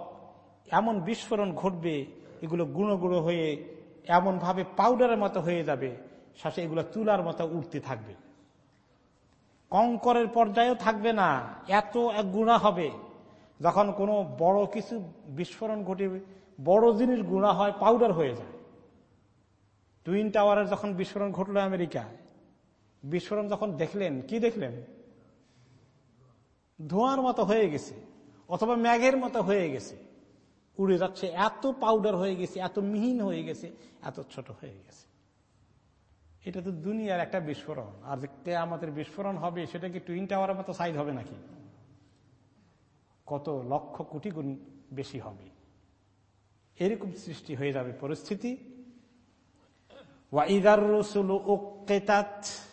এমন বিস্ফোরণ ঘটবে, এগুলো গুঁড়ো গুঁড়ো হয়ে এমন ভাবে পাউডারের মতো হয়ে যাবে শাসে এগুলো তুলার মতো উঠতে থাকবে। কঙ্করের পর্যায়েও থাকবে না, এত এক গুণা হবে। যখন কোনো বড় কিছু বিস্ফোরণ ঘটে, বড় জিনিস গুণা হয় পাউডার হয়ে যায়। টুইন টাওয়ারের যখন বিস্ফোরণ ঘটলো আমেরিকায়, বিস্ফোরণ যখন দেখলেন, কি দেখলেন? ধোঁয়ার মতো হয়ে গেছে। অথবা ম্যাগের মতো হয়ে গেছে। উড়ে যাচ্ছে, এত পাউডার হয়ে গেছে, এত মিহিন হয়ে গেছে, এত ছোট হয়ে গেছে। এটা তো দুনিয়ার একটা বিস্ফোরণ। আর যে আমাদের বিস্ফোরণ হবে, সেটা কি টুইন টাওয়ারের মতো সাইজ হবে নাকি? কত লক্ষ কোটি গুণ বেশি হবে। এরকম সৃষ্টি হয়ে যাবে পরিস্থিতি।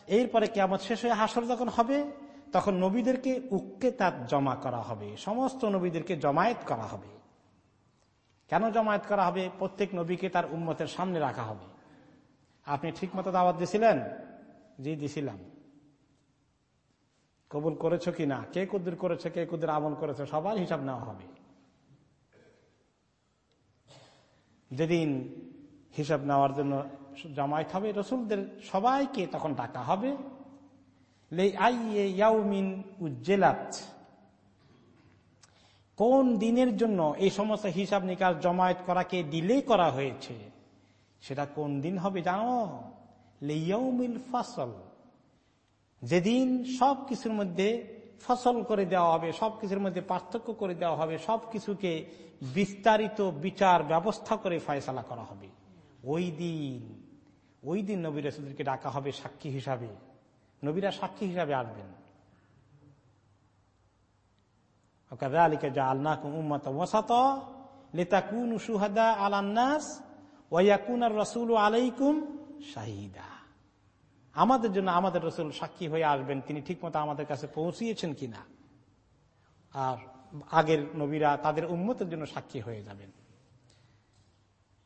এরপরে কেমন শেষ হয়ে হাসর যখন হবে তখন নবীদেরকে উক্কে তার জমা করা হবে। সমস্ত নবীদেরকে জমায়েত করা হবে। কেন জমায়েত করা হবে? প্রত্যেক নবীকে তার উন্মতের সামনে রাখা হবে। আপনি ঠিক মতো দাওয়াত দিছিলেন? জি, দিছিলাম। কবুল করেছ কি না? কে কুদ্দুর করেছে, কে কুদ্দুর আমল করেছে, সবার হিসাব নেওয়া হবে। যেদিন হিসাব নেওয়ার জন্য জমায়েত হবে, রসুলদের সবাইকে তখন ডাকা হবে। উজ্জেলাত। কোন দিনের জন্য এই সমস্ত হিসাব নিকাশ জমায়েত করাকে ডিলে করা হয়েছে? সেটা কোন দিন হবে জানো? লেইয়াউমিল ফসল। যেদিন সব কিছুর মধ্যে ফসল করে দেওয়া হবে সব কিছুর মধ্যে পার্থক্য করে দেওয়া হবে সব কিছুকে বিস্তারিত বিচার ব্যবস্থা করে ফয়সালা করা হবে। ওই দিন ওই দিন নবী রসুলকে ডাকা হবে সাক্ষী হিসাবে। নবীরা সাক্ষী হিসাবে আসবেন রসুল আলাইকুম শাহিদা। আমাদের জন্য আমাদের রসুল সাক্ষী হয়ে আসবেন, তিনি ঠিকমতো আমাদের কাছে পৌঁছিয়েছেন কিনা। আর আগের নবীরা তাদের উন্মতের জন্য সাক্ষী হয়ে যাবেন।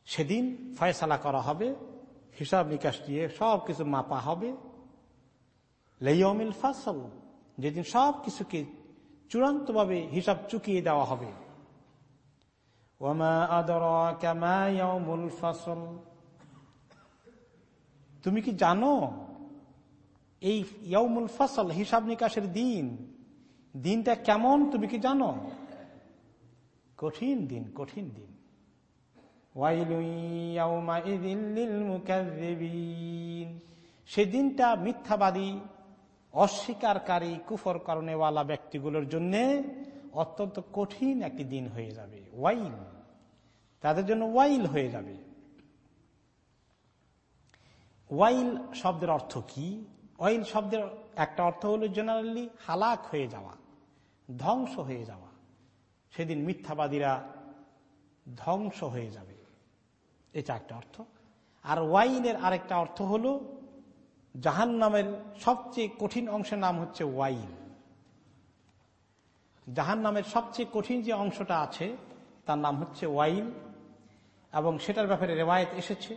সেদিন ফয়সালা করা হবে, হিসাব নিকাশ দিয়ে সব কিছু মাপা হবে লেয়মিল ফাসল, যেদিন সব কিছুকে চূড়ান্তভাবে হিসাব চুকিয়ে দেওয়া হবে। তুমি কি জানো, এই ইয়মুল ফসল হিসাব নিকাশের দিন, দিনটা কেমন তুমি কি জানো? কঠিন দিন কঠিন দিন। সেদিনটা মিথ্যাবাদী অস্বীকারী কুফর কারণেওয়ালা ব্যক্তিগুলোর জন্য অত্যন্ত কঠিন একটি দিন হয়ে যাবে। ওয়াইল। তাদের জন্য ওয়াইল হয়ে যাবে। ওয়াইল শব্দের অর্থ কি? ওয়াইল শব্দের একটা অর্থ হলো জেনারেলি হালাক হয়ে যাওয়া, ধ্বংস হয়ে যাওয়া। সেদিন মিথ্যাবাদীরা ধ্বংস হয়ে যাবে। এটা একটা অর্থ। আর ওয়াইনের আরেকটা অর্থ হলো জাহান নামের সবচেয়ে কঠিন অংশের নাম হচ্ছে ওয়াইল। জাহান নামের সবচেয়ে কঠিন যে অংশটা আছে, তার নাম হচ্ছে ওয়াইল, এবং সেটার ব্যাপারে রেওয়ায়ত এসেছে,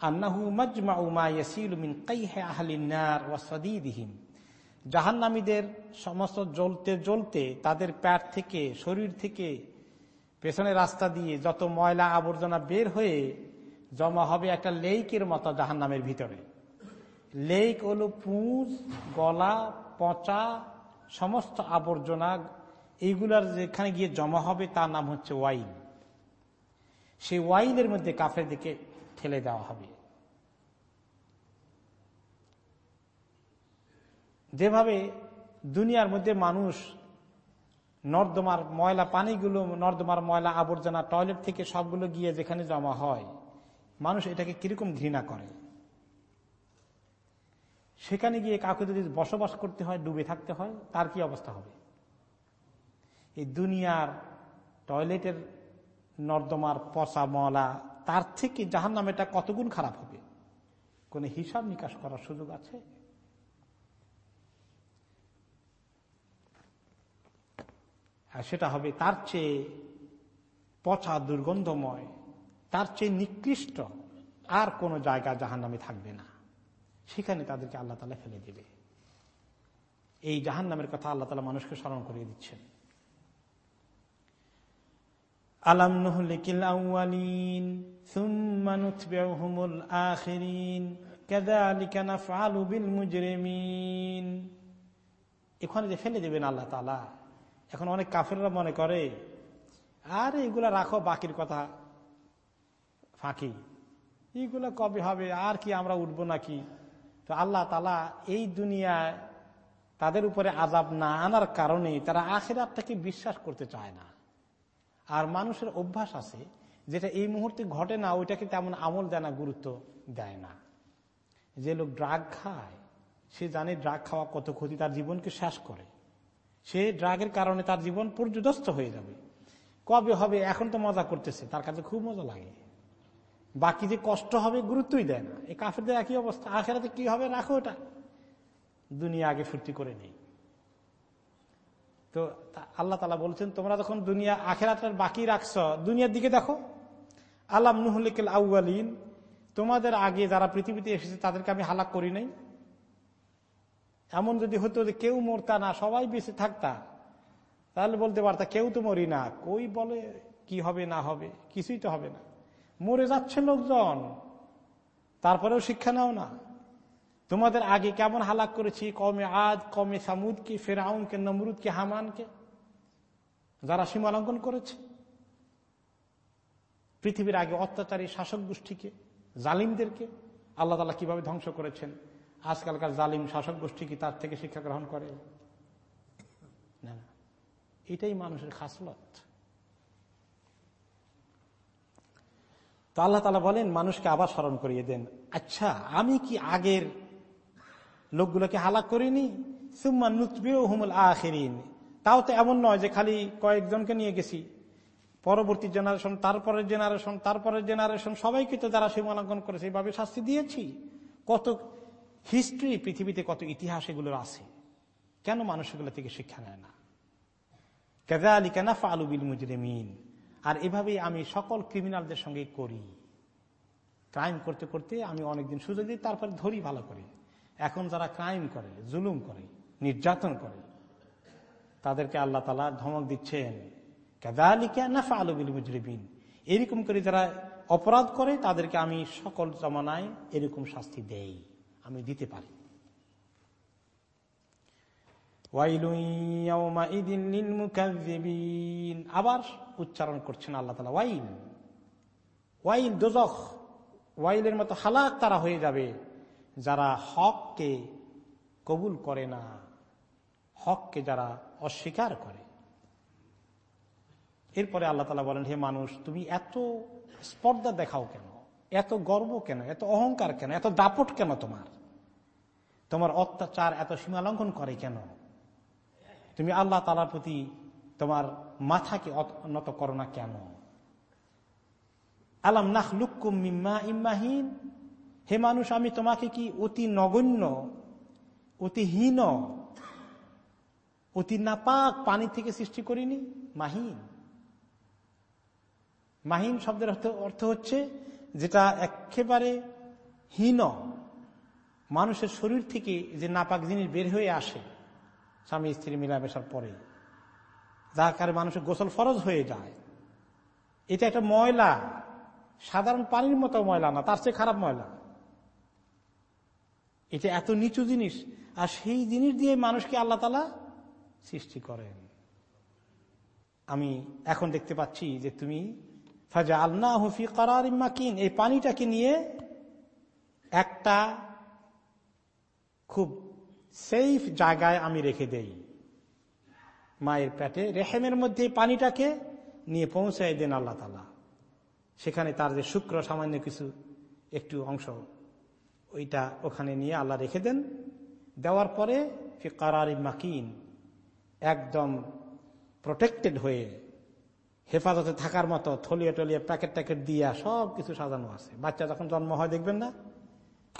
আন্নাহু মজমা উমা ইয়াসিল মিন কাইহে আহলিনার ওয়াসদিহিম জাহান্নামীদের সমস্ত জ্বলতে জ্বলতে তাদের প্যাট থেকে, শরীর থেকে পেছনের রাস্তা দিয়ে যত ময়লা আবর্জনা বের হয়ে জমা হবে একটা লেইকের মতো জাহান নামের ভিতরে। লেক হলো পুঁজ, গলা, পচা, সমস্ত আবর্জনা। এইগুলার যেখানে গিয়ে জমা হবে তার নাম হচ্ছে ওয়াইন। সেই ওয়াইনের মধ্যে কাফের দিকে ঠেলে দেওয়া হবে। যেভাবে দুনিয়ার মধ্যে মানুষ নর্দমার ময়লা পানিগুলো, নর্দমার ময়লা আবর্জনা, টয়লেট থেকে সবগুলো গিয়ে যেখানে জমা হয়, মানুষ এটাকে কীরকম ঘৃণা করে? সেখানে গিয়ে কাউকে যদি বসবাস করতে হয়, ডুবে থাকতে হয়, তার কি অবস্থা হবে? এই দুনিয়ার টয়লেটের নর্দমার পচা ময়লা তার থেকে জাহান নামেটা কতগুণ খারাপ হবে? কোন হিসাব নিকাশ করার সুযোগ আছে? সেটা হবে তার চেয়ে পচা, দুর্গন্ধময়, তার চেয়ে নিকৃষ্ট, আর কোনো জায়গা জাহান নামে থাকবে না। সেখানে তাদেরকে আল্লাহ তালা ফেলে দেবে। এই জাহান নামের কথা আল্লাহ তালা মানুষকে স্মরণ করিয়ে দিচ্ছেন। আলাম নহলিকিল আউয়ালিন, সুম্মা নুতবিউহুমুল আখিরিন, কাযালিকা নাফআলু বিল মুজরিমিন। এখানে যে ফেলে দেবেন আল্লাহ তাআলা এখন অনেক কাফেররা মনে করে, আর এগুলা রাখো, বাকির কথা ফাঁকি। এইগুলো কবে হবে? আর কি আমরা উঠবো নাকি? তো আল্লাহ তালা এই দুনিয়ায় তাদের উপরে আজাব না আনার কারণে তারা আখেরাতটাকে বিশ্বাস করতে চায় না। আর মানুষের অভ্যাস আছে যেটা এই মুহূর্তে ঘটে না, ওইটাকে তেমন আমল দেয় না, গুরুত্ব দেয় না। যে লোক ড্রাগ খায়, সে জানে ড্রাগ খাওয়া কত ক্ষতি, তার জীবনকে শেষ করে। সে ড্রাগের কারণে তার জীবন পর্যদস্ত হয়ে যাবে। কবে হবে, এখন তো মজা করতেছে, তার কাছে খুব মজা লাগে। বাকি যে কষ্ট হবে গুরুত্বই দেয় না। এই কাফেরদের একই অবস্থা। আখেরাতে কি হবে? রাখো এটা। দুনিয়া আগে ফুর্তি করে নেই। তো আল্লাহ তালা বলছেন, তোমরা যখন দুনিয়া আখেরাতের বাকি রাখছ, দুনিয়ার দিকে দেখো। আলাম নুহলিকেল আউআলিন তোমাদের আগে যারা পৃথিবীতে এসেছে, তাদেরকে আমি হালাক করি নাই। এমন যদি হতো যে কেউ মরতা না, সবাই বেঁচে থাকতা, তাহলে বলতে পারতা, কেউ তো মরি না। কই বলে কি হবে, না হবে? কিছুই তো হবে না। মরে যাচ্ছে লোকজন। তারপরেও শিক্ষা নাও না। তোমাদের আগে কেমন হালাক করেছি? কমে আদ কমে সামুদকে, ফেরাউনকে, নমরুদকে, হামানকে, যারা সীমালঙ্ঘন করেছে। পৃথিবীর আগে অত্যাচারী শাসক গোষ্ঠীকে, জালিমদেরকে আল্লাহ তালা কীভাবে ধ্বংস করেছেন? আজকালকার জালিম শাসক গোষ্ঠী কি তার থেকে শিক্ষা গ্রহণ করে? না। এটাই মানুষের খাসলত। তো আল্লাহ তালা বলেন, মানুষকে আবার স্মরণ করিয়ে দেন। আচ্ছা আমি কি আগের লোকগুলোকে হালাক করিনি? সুম্মা নুতবিও হুমুল আখেরিন। তাও তো এমন নয় যে খালি কয়েকজনকে নিয়ে গেছি। পরবর্তী জেনারেশন তারপরের জেনারেশন তারপরের জেনারেশন সবাইকে তো যারা সীমালঙ্ঘন করেছে, এইভাবে শাস্তি দিয়েছি। কত হিস্ট্রি পৃথিবীতে কত ইতিহাস এগুলোর আছে। কেন মানুষ এগুলো থেকে শিক্ষা নেয় না? কেদা আলী কেনাফা আলু বিল মুজরেমিন। আর এভাবেই আমি সকল ক্রিমিনালদের সঙ্গে করি। ক্রাইম করতে করতে আমি অনেকদিন সুযোগ দিই, তারপরে ধরি ভালো করে। এখন যারা ক্রাইম করে, জুলুম করে, নির্যাতন করে, তাদেরকে আল্লাহ তালা ধমক দিচ্ছেন। কেদালিকা নাফা আলু বিল মুজরিবিন এরকম করে যারা অপরাধ করে, তাদেরকে আমি সকল জমানায় এরকম শাস্তি দেই। আমি দিতে পারি। আবার উচ্চারণ করছেন আল্লাহ তালা ওয়াইল। ওয়াইল দোজখ। ওয়াইলের মতো হালাক তারা হয়ে যাবে যারা হককে কবুল করে না, হককে যারা অস্বীকার করে। এরপরে আল্লাহ তালা বলেন, হে মানুষ, তুমি এত স্পর্ধা দেখাও কেন? এত গর্ব কেন? এত অহংকার কেন? এত দাপট কেন তোমার? তোমার অত্যাচার এত সীমালঙ্ঘন করে কেন? তুমি আল্লাহ তালার প্রতি তোমার মাথাকে নত করো না কেন? আলাম নাহ লুকুম মিম্মা ইম্মাহীন? হে মানুষ, আমি তোমাকে কি অতি নগণ্য, অতি হীন, অতি নাপাক পানি থেকে সৃষ্টি করিনি? মাহিন। মাহিন শব্দের অর্থ হচ্ছে যেটা একেবারে হীন। মানুষের শরীর থেকে যে নাপাক জিনিস বের হয়ে আসে। স্বামী স্ত্রী মিলামেশার পরে যার কারণে মানুষের গোসল ফরজ হয়ে যায়। এটা একটা ময়লা। সাধারণ পানির মতো ময়লা না, তার চেয়ে খারাপ ময়লা। এটা এত নিচু জিনিস, আর সেই জিনিস দিয়ে মানুষকে আল্লাহ তালা সৃষ্টি করেন। আমি এখন দেখতে পাচ্ছি যে তুমি ফাজা আল্লাহ হুফি করার মাকিন এই পানিটাকে নিয়ে একটা খুব সেফ জায়গায় আমি রেখে দেই। মায়ের পেটে রেহেমের মধ্যে পানিটাকে নিয়ে পৌঁছায় দেন আল্লাহ তালা সেখানে তার যে শুক্র সামান্য কিছু একটু অংশ, ওইটা ওখানে নিয়ে আল্লাহ রেখে দেন। দেওয়ার পরে কারারি মাকিন, একদম প্রোটেক্টেড হয়ে হেফাজতে থাকার মতো থলিয়ে টলিয়ে প্যাকেট ট্যাকেট দিয়া সব কিছু সাজানো আছে। বাচ্চা যখন জন্ম হয় দেখবেন না?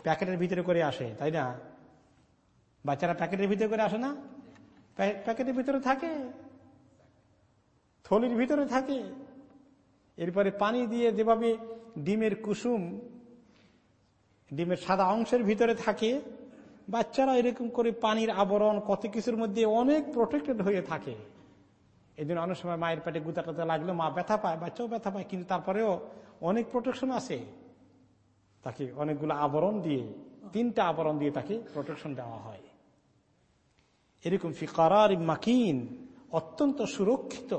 প্যাকেটের ভিতরে করে আসে, তাই না? বাচ্চারা প্যাকেটের ভিতরে করে আসে না? প্যাকেটের ভিতরে থাকে। থলির ভিতরে থাকে। এরপরে পানি দিয়ে যেভাবে ডিমের কুসুম, ডিমের সাদা অংশের ভিতরে থাকে, বাচ্চারা এরকম করে পানির আবরণ, কত কিছুর মধ্যে অনেক প্রোটেক্টেড হয়ে থাকে। এই জন্য অনেক সময় মায়ের পেটে গুতাটাতে লাগলে মা ব্যথা পায়, বাচ্চাও ব্যথা পায়, কিন্তু তারপরেও অনেক প্রোটেকশন আছে। তাকে অনেকগুলো আবরণ দিয়ে, তিনটা আবরণ দিয়ে তাকে প্রোটেকশন দেওয়া হয়। এরকম ফিকার মাকিন, অত্যন্ত সুরক্ষিত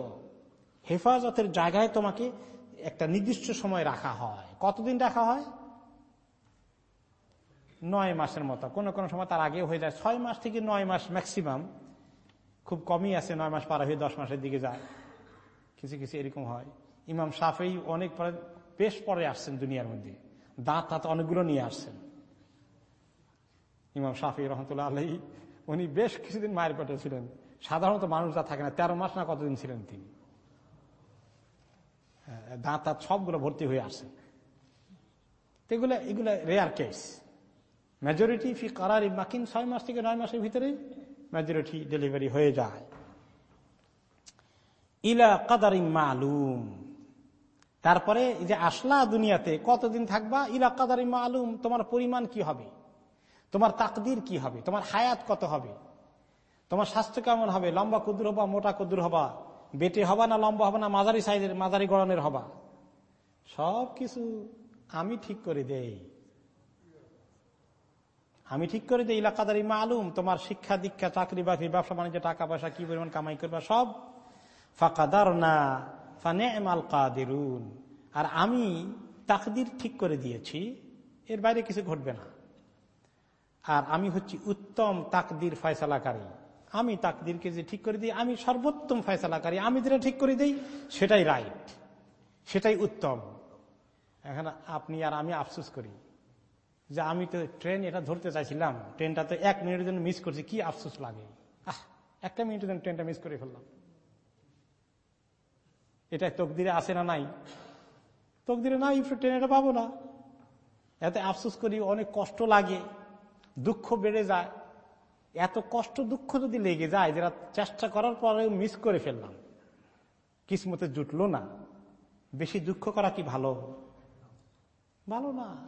হেফাজতের জায়গায় তোমাকে একটা নির্দিষ্ট সময় রাখা হয়। কতদিন রাখা হয়? নয় মাসের মতো। কোন কোন সময় তার আগে হয়ে যায়। ছয় মাস থেকে নয় মাস ম্যাক্সিমাম খুব কমই আছে, নয় মাস পার হয়ে দশ মাসের দিকে যায়। কিছু কিছু এরকম হয়। ইমাম সাফেই অনেক পরে, বেশ পরে আসছেন দুনিয়ার মধ্যে। দাঁত তাঁত অনেকগুলো নিয়ে আসছেন। ইমাম সাফি রহমতুল্লাহ আলহী উনি বেশ কিছুদিন মায়ের পেটে ছিলেন। সাধারণত মানুষ যা থাকে না তেরো মাস না কতদিন ছিলেন তিনি? হ্যাঁ, দাঁত তাঁত সবগুলো ভর্তি হয়ে আসেন এগুলো এগুলো রেয়ার কেস মেজরিটি ফি কারার মাকিন ছয় মাস থেকে নয় মাসের ভিতরেই মেজরিটি ডেলিভারি হয়ে যায়। ইলা কাদার মালুম। তারপরে যে আসলা দুনিয়াতে কতদিন থাকবা? ইলা ইলাকাদারি মালুম তোমার পরিমাণ কি হবে? তোমার তাকদির কি হবে? তোমার হায়াত কত হবে? তোমার স্বাস্থ্য কেমন হবে? লম্বা কুদুর হবা, মোটা কুদুর হবা? বেটে হবা না লম্বা হবা না মাঝারি সাইজের, মাঝারি গড়নের হবা? সব কিছু আমি ঠিক করে দেই। আমি ঠিক করে দিই এলাকাদারি মালুম, তোমার শিক্ষা, দীক্ষা, চাকরি, বাকরি, ব্যবসা, বাণিজ্য, টাকা পয়সা, কি পরিমাণ কামাই করবা, সব ফাঁকাদার না ফানে মাল কাদেরুন। আর আমি তাকদির ঠিক করে দিয়েছি, এর বাইরে কিছু ঘটবে না। আর আমি হচ্ছি উত্তম তাকদির ফয়সালাকারী। আমি তাকদিরকে যে ঠিক করে দিই, আমি সর্বোত্তম ফয়সালাকারী। আমি যেটা ঠিক করে দিই, সেটাই রাইট। সেটাই উত্তম। এখন আপনি আর আমি আফসুস করি যে আমি তো ট্রেন এটা ধরতে চাইছিলাম। ট্রেনটা তো এক মিনিটের জন্য মিস করছি, কি আফসোস লাগে। আহ, একটা মিনিটের জন্য ট্রেনটা মিস করে ফেললাম। এটা তকদিরে আসে না নাই? তকদিরে নাই, ট্রেন এটা পাবো না। এতে আফসোস করি, অনেক কষ্ট লাগে। দুঃখ বেড়ে যায়। এত কষ্ট, দুঃখ যদি লেগে যায়, যারা চেষ্টা করার পরে মিস করে ফেললাম, কিসমতে জুটলো না। বেশি দুঃখ করা কি ভালো? ভালো না।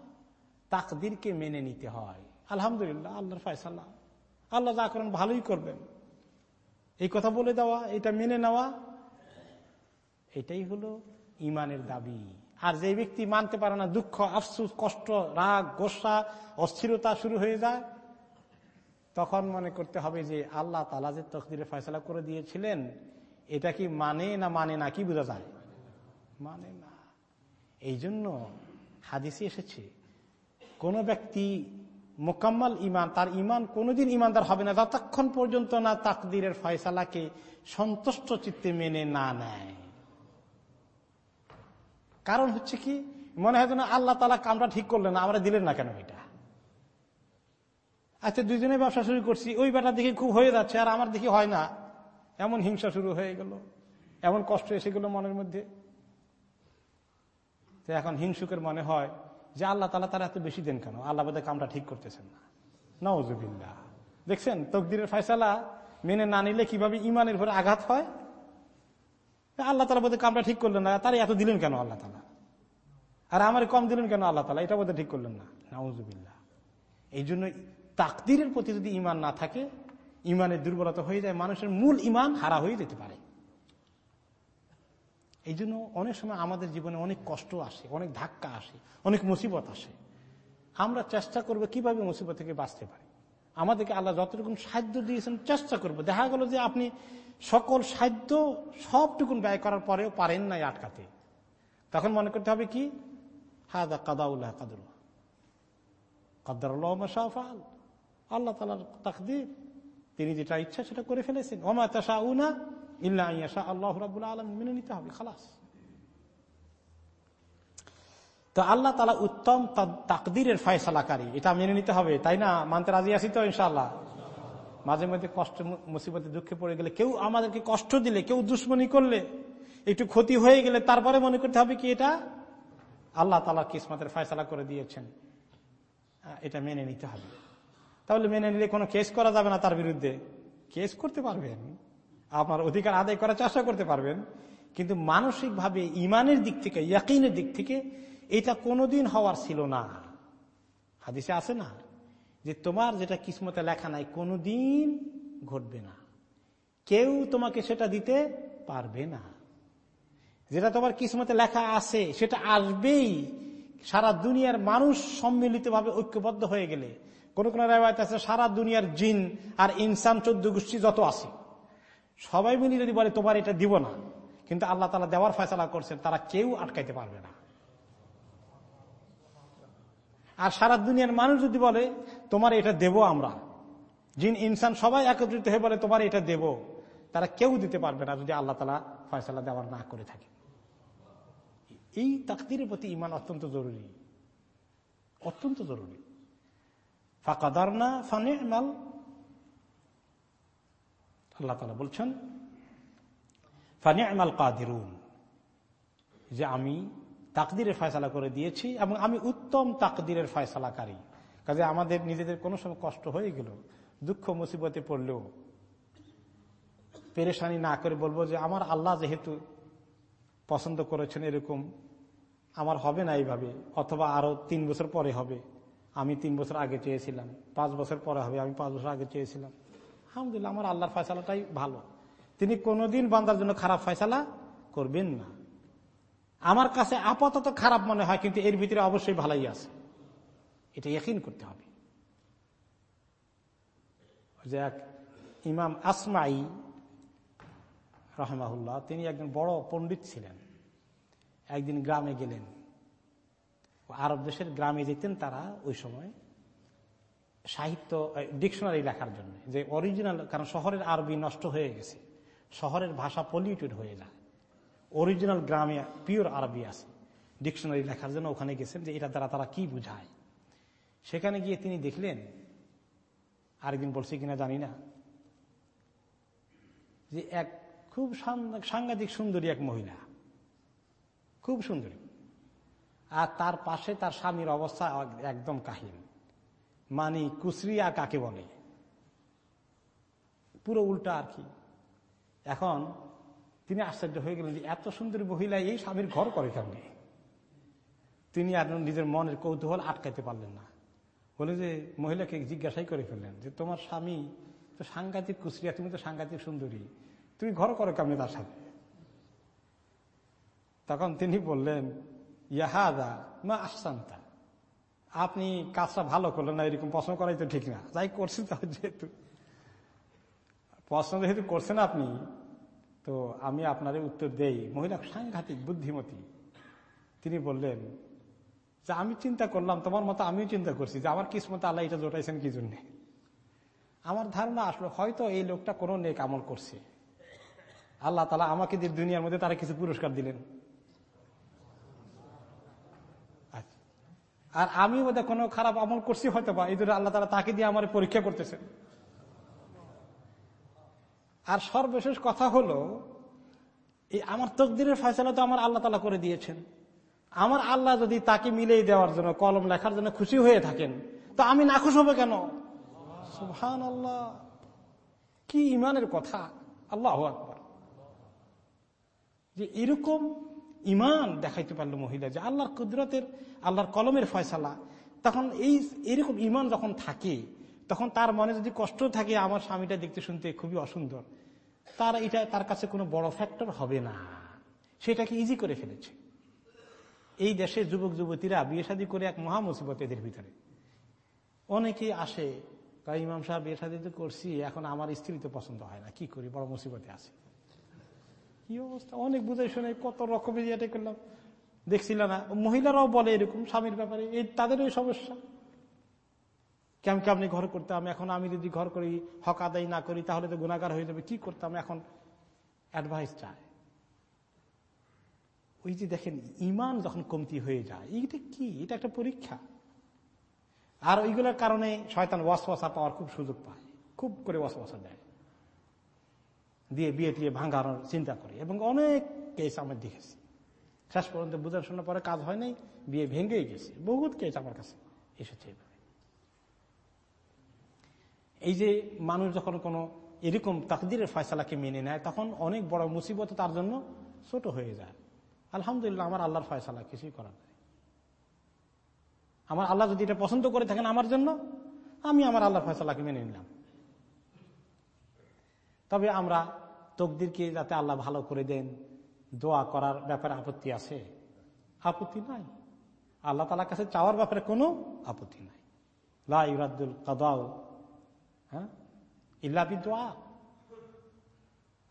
তাকদিরকে মেনে নিতে হয়। আলহামদুলিল্লাহ, আল্লাহর ফয়সাল্লাহ আল্লাহ যা করেন ভালোই করবেন। এই কথা বলে দেওয়া, এটা মেনে নেওয়া, এটাই হলো ইমানের দাবি। আর যে ব্যক্তি মানতে পারে না, দুঃখ, আফসুস, কষ্ট, রাগ, গোসা, অস্থিরতা শুরু হয়ে যায়, তখন মনে করতে হবে যে আল্লাহ তালা যে তকদিরে ফয়সলা করে দিয়েছিলেন, এটা কি মানে না মানে না, কি বোঝা যায়? মানে না। এই জন্য হাদিসে এসেছে, কোন ব্যক্তি মোকাম্মল ইমান তার ইমান কোনোদিন ইমানদার হবে না, যতক্ষণ পর্যন্ত না তাকদিরের ফয়সালাকে সন্তুষ্ট চিত্তে মেনে না নেয়। কারণ হচ্ছে কি, মনে হয় যেন আল্লাহ তালা কামটা ঠিক করলেন না, আমরা দিলেন না কেন এটা? আচ্ছা দুজনে ব্যবসা শুরু করছি, ওই বেটা দেখি খুব হয়ে যাচ্ছে, আর আমার দেখি হয় না। এমন হিংসা শুরু হয়ে গেল, এমন কষ্ট এসে গেল মনের মধ্যে। তো এখন হিংসুকের মনে হয় যে আল্লাহ তালা তারা এত বেশি দেন কেন? আল্লাহ বোধহয় কামটা ঠিক করতেছেন না। নওজুবিল্লা দেখছেন, তকদিরের ফয়সালা মেনে না নিলে কীভাবে ইমানের উপরে আঘাত হয়? আল্লাহ তালা বোধহয় কামটা ঠিক করলেন না। তারা এত দিলেন কেন আল্লাহ তালা আর আমার কম দিলেন কেন আল্লাহ তালা এটা বোধহয় ঠিক করলেন না। নওজুবিল্লা এই জন্য তাকদিরের প্রতি যদি ইমান না থাকে ইমানের দুর্বলতা হয়ে যায়, মানুষের মূল ইমান হারা হয়ে যেতে পারে। এই জন্য অনেক সময় আমাদের জীবনে অনেক কষ্ট আসে, অনেক ধাক্কা আসে, অনেক মুসিবত আসে। আমরা চেষ্টা করব কীভাবে মুসিবত থেকে বাঁচতে পারি। আমাদেরকে আল্লাহ যতটুকু সাহায্য দিয়েছেন, চেষ্টা করব। দেখা গেল যে আপনি সকল সাধ্য সবটুকুন ব্যয় করার পরেও পারেন নাই আটকাতে। তখন মনে করতে হবে কি? হাদা কাদাউল্লাহ কাদুল্লাহ কাদ্দারুল্লাহ মাশাফাল আল্লাহ তালার তাকদির। তিনি যেটা ইচ্ছা সেটা করে ফেলেছেন। ওমা তাশা উনা ইল্লা ইয়াশা আল্লাহ রাবুল আলম মেনে নিতে হবে, খালাস। তো আল্লাহ তালা উত্তম তাকদিরের ফয়সালাকারী। এটা মেনে নিতে হবে, তাই না? মানতে রাজি আছি তো ইনশাল্লাহ মাঝে মধ্যে কষ্ট মুসিবতে দুঃখে পড়ে গেলে কেউ আমাদেরকে কষ্ট দিলে, কেউ দুশ্মনী করলে, একটু ক্ষতি হয়ে গেলে তারপরে মনে করতে হবে কি এটা? আল্লাহ তালা কিসমতের ফয়সালা করে দিয়েছেন। এটা মেনে নিতে হবে। তাহলে মেনে নিলে কোনো কেস করা যাবে না তার বিরুদ্ধে। কেস করতে পারবেন। আপনার অধিকার আদায় করার চেষ্টা করতে পারবেন। কিন্তু মানসিকভাবে ইমানের দিক থেকে, ইয়াকিনের দিক থেকে এটা কোনোদিন হওয়ার ছিল না। হাদিসে আছে না? যে তোমার যেটা কিসমতে লেখা নাই, কোনোদিন ঘটবে না। কেউ তোমাকে সেটা দিতে পারবে না। যেটা তোমার কিসমতে লেখা আছে, সেটা আসবেই। সারা দুনিয়ার মানুষ সম্মিলিতভাবে ঐক্যবদ্ধ হয়ে গেলে, কোন কোন রেওয়ায়ত আছে, সারা দুনিয়ার জিন আর ইনসান চোদ্দ গোষ্ঠী যত আছে, সবাই মিলে যদি বলে, তোমার এটা দিব না। কিন্তু আল্লাহ তালা দেওয়ার ফয়সলা করছেন, তারা কেউ আটকাইতে পারবে না। আর সারা দুনিয়ার মানুষ যদি বলে, তোমার এটা দেব আমরা। জিন, ইনসান সবাই একত্রিত হয়ে বলে, তোমার এটা দেব। তারা কেউ দিতে পারবে না যদি আল্লাহ তালা ফয়সলা দেওয়ার না করে থাকে। এই তাকদিরের প্রতি ইমান অত্যন্ত জরুরি। অত্যন্ত জরুরি। ফাঁকাদার না ফানে মাল আল্লাহ তালা বলছেন ফানে আমাল কাদিরুন। যে আমি তাকদিরের ফয়সালা করে দিয়েছি এবং আমি উত্তম তাকদিরের ফয়সালাকারী। কাজে আমাদের নিজেদের কোনো সময় কষ্ট হয়ে গেল, দুঃখ মুসিবতে পড়লেও। পেরেশানি না করে বলব যে আমার আল্লাহ যেহেতু পছন্দ করেছেন এরকম, আমার হবে না এইভাবে, অথবা আরও তিন বছর পরে হবে, আমি তিন বছর আগে চেয়েছিলাম, পাঁচ বছর পরে হবে, আমি পাঁচ বছর আগে চেয়েছিলাম। আলহামদুলিল্লাহ, আমার আল্লাহর ফয়সালাটাই ভালো। তিনি কোনোদিন বান্দার জন্য খারাপ ফয়সালা করবেন না। আমার কাছে আপাতত খারাপ মনে হয়, কিন্তু এর ভিতরে অবশ্যই ভালোই আছে। এটা ইয়কিন করতে হবে। যে এক ইমাম আসমাই, রহমাহুল্লাহ, তিনি একজন বড় পণ্ডিত ছিলেন। একদিন গ্রামে গেলেন। আরব দেশের গ্রামে যেতেন তারা ওই সময়। সাহিত্য ডিকশনারি লেখার জন্য। যে অরিজিনাল কারণ শহরের আরবি নষ্ট হয়ে গেছে। শহরের ভাষা পলিউটেড হয়ে যায়। অরিজিনাল গ্রামে পিওর আরবি আছে। ডিকশনারি লেখার জন্য ওখানে গেছেন যে এটা দ্বারা তারা কি বুঝায়। সেখানে গিয়ে তিনি দেখলেন আরেকদিন বলছি কিনা জানি না, যে এক খুব সাংঘাতিক সুন্দরী এক মহিলা। খুব সুন্দরী। আর তার পাশে তার স্বামীর অবস্থা একদম কাহিন মানে কুসরিয়া কাকে বলে? পুরো উল্টা আর কি। এখন তিনি আশ্চর্য হয়ে গেলেন যে এত সুন্দরী মহিলা এই স্বামীর ঘর করে কেমনি? তিনি আর নিজের মনের কৌতূহল আটকাইতে পারলেন না। বলে যে, মহিলাকে জিজ্ঞাসাই করে ফেললেন যে, তোমার স্বামী তো সাংঘাতিক কুসরিয়া তুমি তো সাংঘাতিক সুন্দরী। তুমি ঘর করো কেমনি তার সাথে? তখন তিনি বললেন, ইয়াহাদা মা আসান্তা আপনি কাজটা ভালো করলেন না, এরকম প্রশ্ন করাই তো ঠিক না। যাই করছেন তাহলে যেহেতু প্রশ্ন যেহেতু করছেন আপনি তো আমি আপনার উত্তর দেই। মহিলা সাংঘাতিক, বুদ্ধিমতী। তিনি বললেন, যে আমি চিন্তা করলাম, তোমার মতো আমিও চিন্তা করছি যে আমার কিসমতে আল্লাহ এটা জোটাইছেন কি জন্যে? আমার ধারণা আসলো, হয়তো এই লোকটা কোনো নেক আমল করছে। আল্লাহ তালা আমাকে যে দুনিয়ার মধ্যে তারা কিছু পুরস্কার দিলেন। আচ্ছা। আর আমি বোধহয় কোনো খারাপ আমল করছি হয়তো বা এই আল্লাহ তালা তাকে দিয়ে আমার পরীক্ষা করতেছেন। আর সর্বশেষ কথা হলো, এই আমার তকদিরের ফয়সলা তো আমার আল্লাহ তালা করে দিয়েছেন। আমার আল্লাহ যদি তাকে মিলেই দেওয়ার জন্য, কলম লেখার জন্য খুশি হয়ে থাকেন, তো আমি নাখুশ হবে কেন? সুহান আল্লাহ কি ইমানের কথা? আল্লাহ আকবর। যে এরকম ইমান দেখাইতে পারল মহিলা, যে আল্লাহর কুদরতের, আল্লাহর কলমের ফয়সালা, তখন এই, এরকম ইমান যখন থাকে তখন তার মনে যদি কষ্ট থাকে, আমার স্বামীটা দেখতে শুনতে খুবই অসুন্দর। তার এটা, তার কাছে কোনো বড় ফ্যাক্টর হবে না। সেটাকে ইজি করে ফেলেছে। এই দেশে যুবক, যুবতীরা বিয়ে শাদী করে এক মহা মুসিবত এদের ভিতরে। অনেকেই আসে তাই ইমাম সাহেব, বিয়ে শাদী তো করছি, এখন আমার স্ত্রী তো পছন্দ হয় না, কি করি? বড় মুসিবতে আছে। কি অবস্থা? অনেক বুঝাই শুনে কত রকমের ইয়েটা করলাম। দেখছিল না, মহিলারাও বলে এরকম, স্বামীর ব্যাপারে। এই তাদের ওই সমস্যা। কেমন কেমনি ঘর করতাম? এখন আমি যদি ঘর করি, হক আদায় না করি, তাহলে তো গুণাগার হয়ে যাবে। কি করতাম? এখন অ্যাডভাইস চায় ওই যে দেখেন ইমান যখন কমতি হয়ে যায়, এইটা কি? এটা একটা পরীক্ষা। আর ওইগুলোর কারণে শয়তান ওয়াসওয়াসা পাওয়ার খুব সুযোগ পায়। খুব করে ওয়াসওয়াসা দেয়। দিয়ে বিয়ে টিয়ে ভাঙানোর চিন্তা করে। এবং অনেক কেস আমার দেখেছি। শেষ পর্যন্ত বুঝার শোনার পরে কাজ হয় নাই, বিয়ে ভেঙেই গেছে। বহুত কেস আমার কাছে এসেছে। এই যে মানুষ যখন কোনো এরকম তাকদিরের ফয়সালাকে মেনে নেয়, তখন অনেক বড় মুসিবত তার জন্য ছোট হয়ে যায়। আলহামদুলিল্লাহ, আমার আল্লাহর ফয়সালা কিছুই করার নেই। আমার আল্লাহ যদি এটা পছন্দ করে থাকেন আমার জন্য, আমি আমার আল্লাহর ফয়সালাকে মেনে নিলাম। তবে আমরা তকদিরকে যাতে আল্লাহ ভালো করে দেন, দোয়া করার ব্যাপারে আপত্তি আছে? আপত্তি নাই। আল্লাহ তালার কাছে চাওয়ার ব্যাপারে কোনো আপত্তি নাই। লা ইরাদুল কাদাও হ্যাঁ ইল্লাবি দোয়া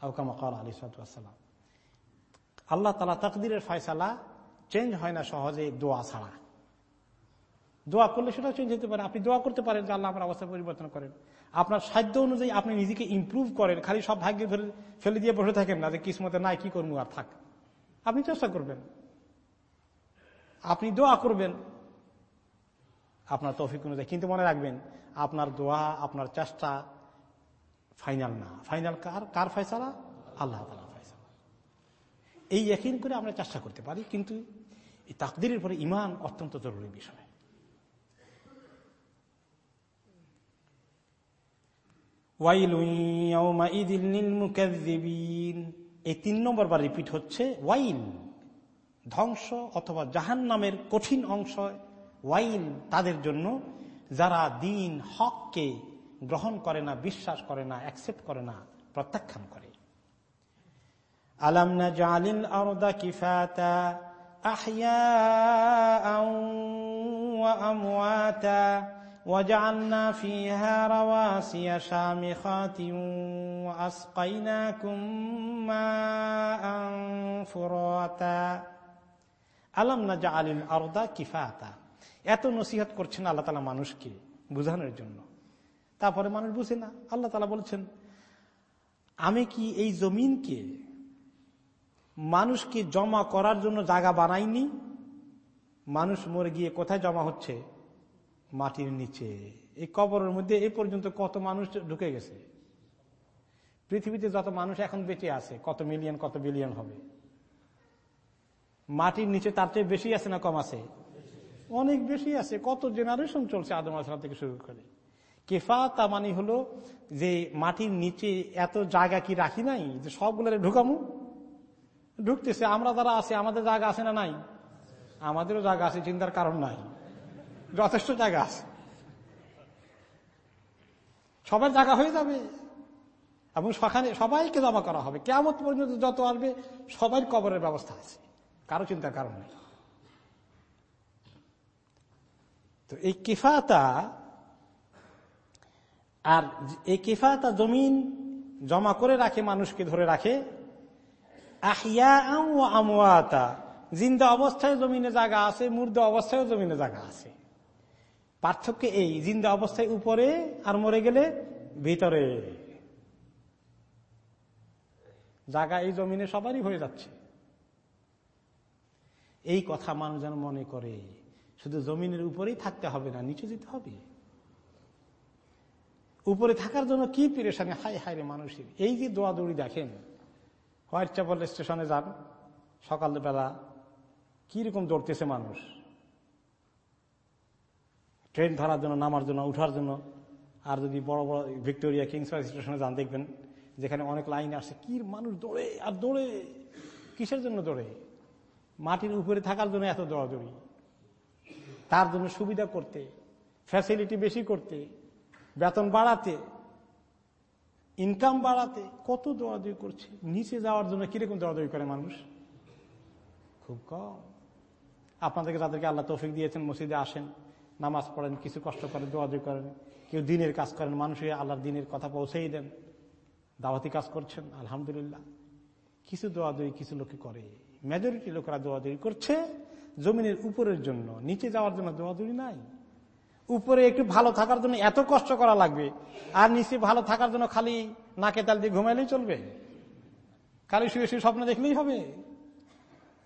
আউকামা কাল আলী সালাম আল্লাহ তালা তকদিরের ফয়সালা চেঞ্জ হয় না সহজে দোয়া ছাড়া। দোয়া করলে সেটা চেঞ্জ হতে পারে। আপনি দোয়া করতে পারেন যে আল্লাহ আপনার অবস্থা পরিবর্তন করেন। আপনার সাধ্য অনুযায়ী আপনি নিজেকে ইম্প্রুভ করেন। খালি সব ভাগ্যে ধরে ফেলে দিয়ে বসে থাকেন না যে কিসমতে নাই, কি করব আর থাক। আপনি চেষ্টা করবেন। আপনি দোয়া করবেন। আপনার তৌফিক অনুযায়ী। কিন্তু মনে রাখবেন আপনার দোয়া, আপনার চেষ্টা ফাইনাল না। ফাইনাল কার কার ফয়সালা? আল্লাহ তালা ফয়সালা। এই একই করে আমরা চেষ্টা করতে পারি, কিন্তু এই তাকদিরের পরে ইমান অত্যন্ত জরুরি বিষয়। এই তিন নম্বর বার রিপিট হচ্ছে ওয়াইল, ধ্বংস অথবা জাহান নামের কঠিন অংশ। ওয়াইল তাদের জন্য যারা দিন হককে গ্রহণ করে না বিশ্বাস করে না অ্যাকসেপ্ট করে না প্রত্যাখ্যান করে আলম না জালিল আরদা কিফাতা أحياء وأمواتا وجعلنا فيها رواسي شامخات وأسقيناكم ماء فراتا আলম না জালিল আরদা কিফাতা এত নসিহত করছেন আল্লাহ তালা মানুষকে বুঝানোর জন্য। তারপরে মানুষ বুঝে না। আল্লাহ তালা বলছেন, আমি কি এই জমিনকে মানুষকে জমা করার জন্য জায়গা বানাইনি? মানুষ মরে গিয়ে কোথায় জমা হচ্ছে? মাটির নিচে। এই কবরের মধ্যে এ পর্যন্ত কত মানুষ ঢুকে গেছে? পৃথিবীতে যত মানুষ এখন বেঁচে আছে, কত মিলিয়ন, কত বিলিয়ন হবে? মাটির নিচে তার চেয়ে বেশি আছে না কম আছে? অনেক বেশি আছে। কত জেনারেশন চলছে আদম আসলাম থেকে শুরু করে? কেফা তা মানে হলো যে মাটির নিচে এত জায়গা কি রাখি নাই যে সবগুলো ঢুকামু? ঢুকতেছে, আমরা যারা আছে, আমাদের জায়গা আছে না নাই? আমাদেরও জায়গা আছে, চিন্তার কারণ নাই। যথেষ্ট জায়গা আছে। সবার জায়গা হয়ে যাবে। এবং সখানে সবাইকে জমা করা হবে। কেমন পর্যন্ত যত আসবে সবাই কবরের ব্যবস্থা আছে। কারও চিন্তার কারণ নেই। তো এই কিফাতা আর এই কিফাতা জমিন জমা করে রাখে, মানুষকে ধরে রাখে। আমওয়াতা, জিন্দা অবস্থায় জমিনে জায়গা আছে, মুর্দ অবস্থায় জমিনে জায়গা আছে। পার্থক্য এই, জিন্দা অবস্থায় উপরে আর মরে গেলে ভিতরে। জায়গা এই জমিনে সবারই হয়ে যাচ্ছে। এই কথা মানুষ যেন মনে করে। শুধু জমিনের উপরেই থাকতে হবে না, নিচে যেতে হবে। উপরে থাকার জন্য কি পেরেশানি? হাই হাই রে মানুষের। এই যে দৌড়ি দেখেন হোয়াইট চ্যাপল স্টেশনে যান, সকালবেলা কীরকম দৌড়তেছে মানুষ। ট্রেন ধরার জন্য, নামার জন্য, উঠার জন্য, আর যদি বড় বড় ভিক্টোরিয়া কিংস স্টেশনে যান, দেখবেন যেখানে অনেক লাইন আসে কি মানুষ দৌড়ে আর দৌড়ে, কিসের জন্য দৌড়ে? মাটির উপরে থাকার জন্য এত দৌড়াদৌড়ি। তার জন্য সুবিধা করতে ফ্যাসিলিটি বেশি করতে, বেতন বাড়াতে ইনকাম বাড়াতে কত দৌড়াদৌড়ি করছে, নিচে যাওয়ার জন্য কীরকম দৌড়াদৌড়ি করে মানুষ? খুব কম। আপনাদেরকে তাদেরকে আল্লাহ তৌফিক দিয়েছেন, মসজিদে আসেন, নামাজ পড়েন, কিছু কষ্ট করেন, দৌড়াদৌড়ি করেন, কেউ দিনের কাজ করেন মানুষের আল্লাহর দিনের কথা পৌঁছেই দেন, দাওয়াতি কাজ করছেন, আলহামদুলিল্লাহ। কিছু দোয়াদুরি কিছু লোকে করে মেজরিটি লোকেরা দোয়াদুরি করছে জমিনের উপরের জন্য, নিচে যাওয়ার জন্য দোয়াদুরি নাই। উপরে একটু ভালো থাকার জন্য এত কষ্ট করা লাগবে, আর নিচে ভালো থাকার জন্য খালি নাকে তাল দিয়ে ঘুমাইলেই চলবে। খালি শুয়ে শুয়ে স্বপ্ন দেখলেই হবে।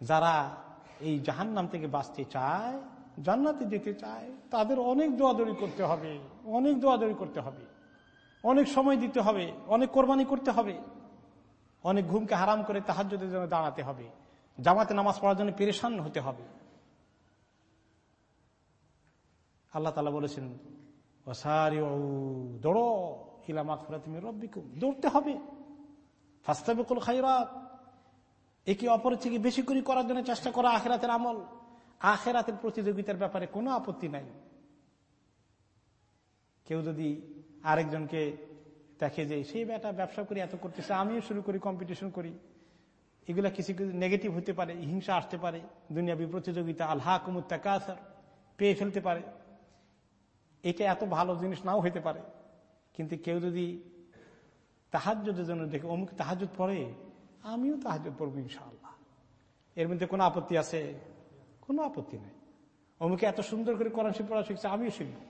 যারা এই জাহান নাম থেকে বাঁচতে চায়, জান্নাতে যেতে চায়, তাদের অনেক দোয়াদড়ি করতে হবে, অনেক দোয়াদড়ি করতে হবে। অনেক সময় দিতে হবে, অনেক কোরবানি করতে হবে। অনেক ঘুমকে হারাম করে তাহাজ্যদের জন্য দাঁড়াতে হবে। জামাতে নামাজ পড়ার জন্য পেরেশান হতে হবে। আল্লাহ তালা বলেছেন ও দৌড়ো ইলামাত তুমি রব্বিকুম। দৌড়তে হবে। ফাস্তাবিকুল খাইরাত একে অপরের থেকে বেশি করে করার জন্য চেষ্টা করা আখেরাতের আমল। আখেরাতের প্রতিযোগিতার ব্যাপারে কোনো আপত্তি নাই। কেউ যদি আরেকজনকে দেখে যে, সেই বেটা ব্যবসা করে এত করতেছে, আমিও শুরু করি কম্পিটিশন করি। এগুলা কিছু কিছু নেগেটিভ হতে পারে, হিংসা আসতে পারে, দুনিয়াবি প্রতিযোগিতা আল্লাহ কুমুত্তাকাসার পেয়ে ফেলতে পারে। এটা এত ভালো জিনিস নাও হইতে পারে। কিন্তু কেউ যদি তাহাজ্যদের জন্য দেখে, অমুক তাহাজ পড়ে, আমিও তাহাজ পড়ব ইনশাআল্লাহ। এর মধ্যে কোনো আপত্তি আছে? কোনো আপত্তি নেই। অমুকে এত সুন্দর করে কোরআন শিব পড়া শিখছে, আমিও শিখব।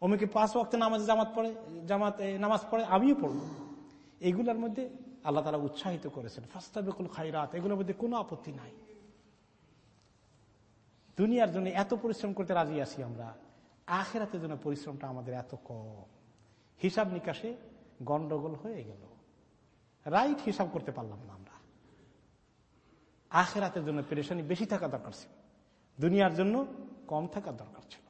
অমুকে পাঁচ ওয়াক্ত নামাজে জামাত পড়ে, জামাত নামাজ পড়ে, আমিও পড়ব। এগুলোর মধ্যে আল্লাহ তারা উৎসাহিত করেছেন। ফাস্তাবেকুল খাইরাত এগুলোর মধ্যে কোনো আপত্তি নাই। দুনিয়ার জন্য এত পরিশ্রম করতে রাজি আছি আমরা, আখেরাতের জন্য পরিশ্রমটা আমাদের এত কম। হিসাব নিকাশে গন্ডগোল হয়ে গেল। রাইট হিসাব করতে পারলাম না আমরা। আখেরাতের জন্য পেরেশানি বেশি থাকা দরকার ছিল। দুনিয়ার জন্য কম থাকা দরকার ছিল।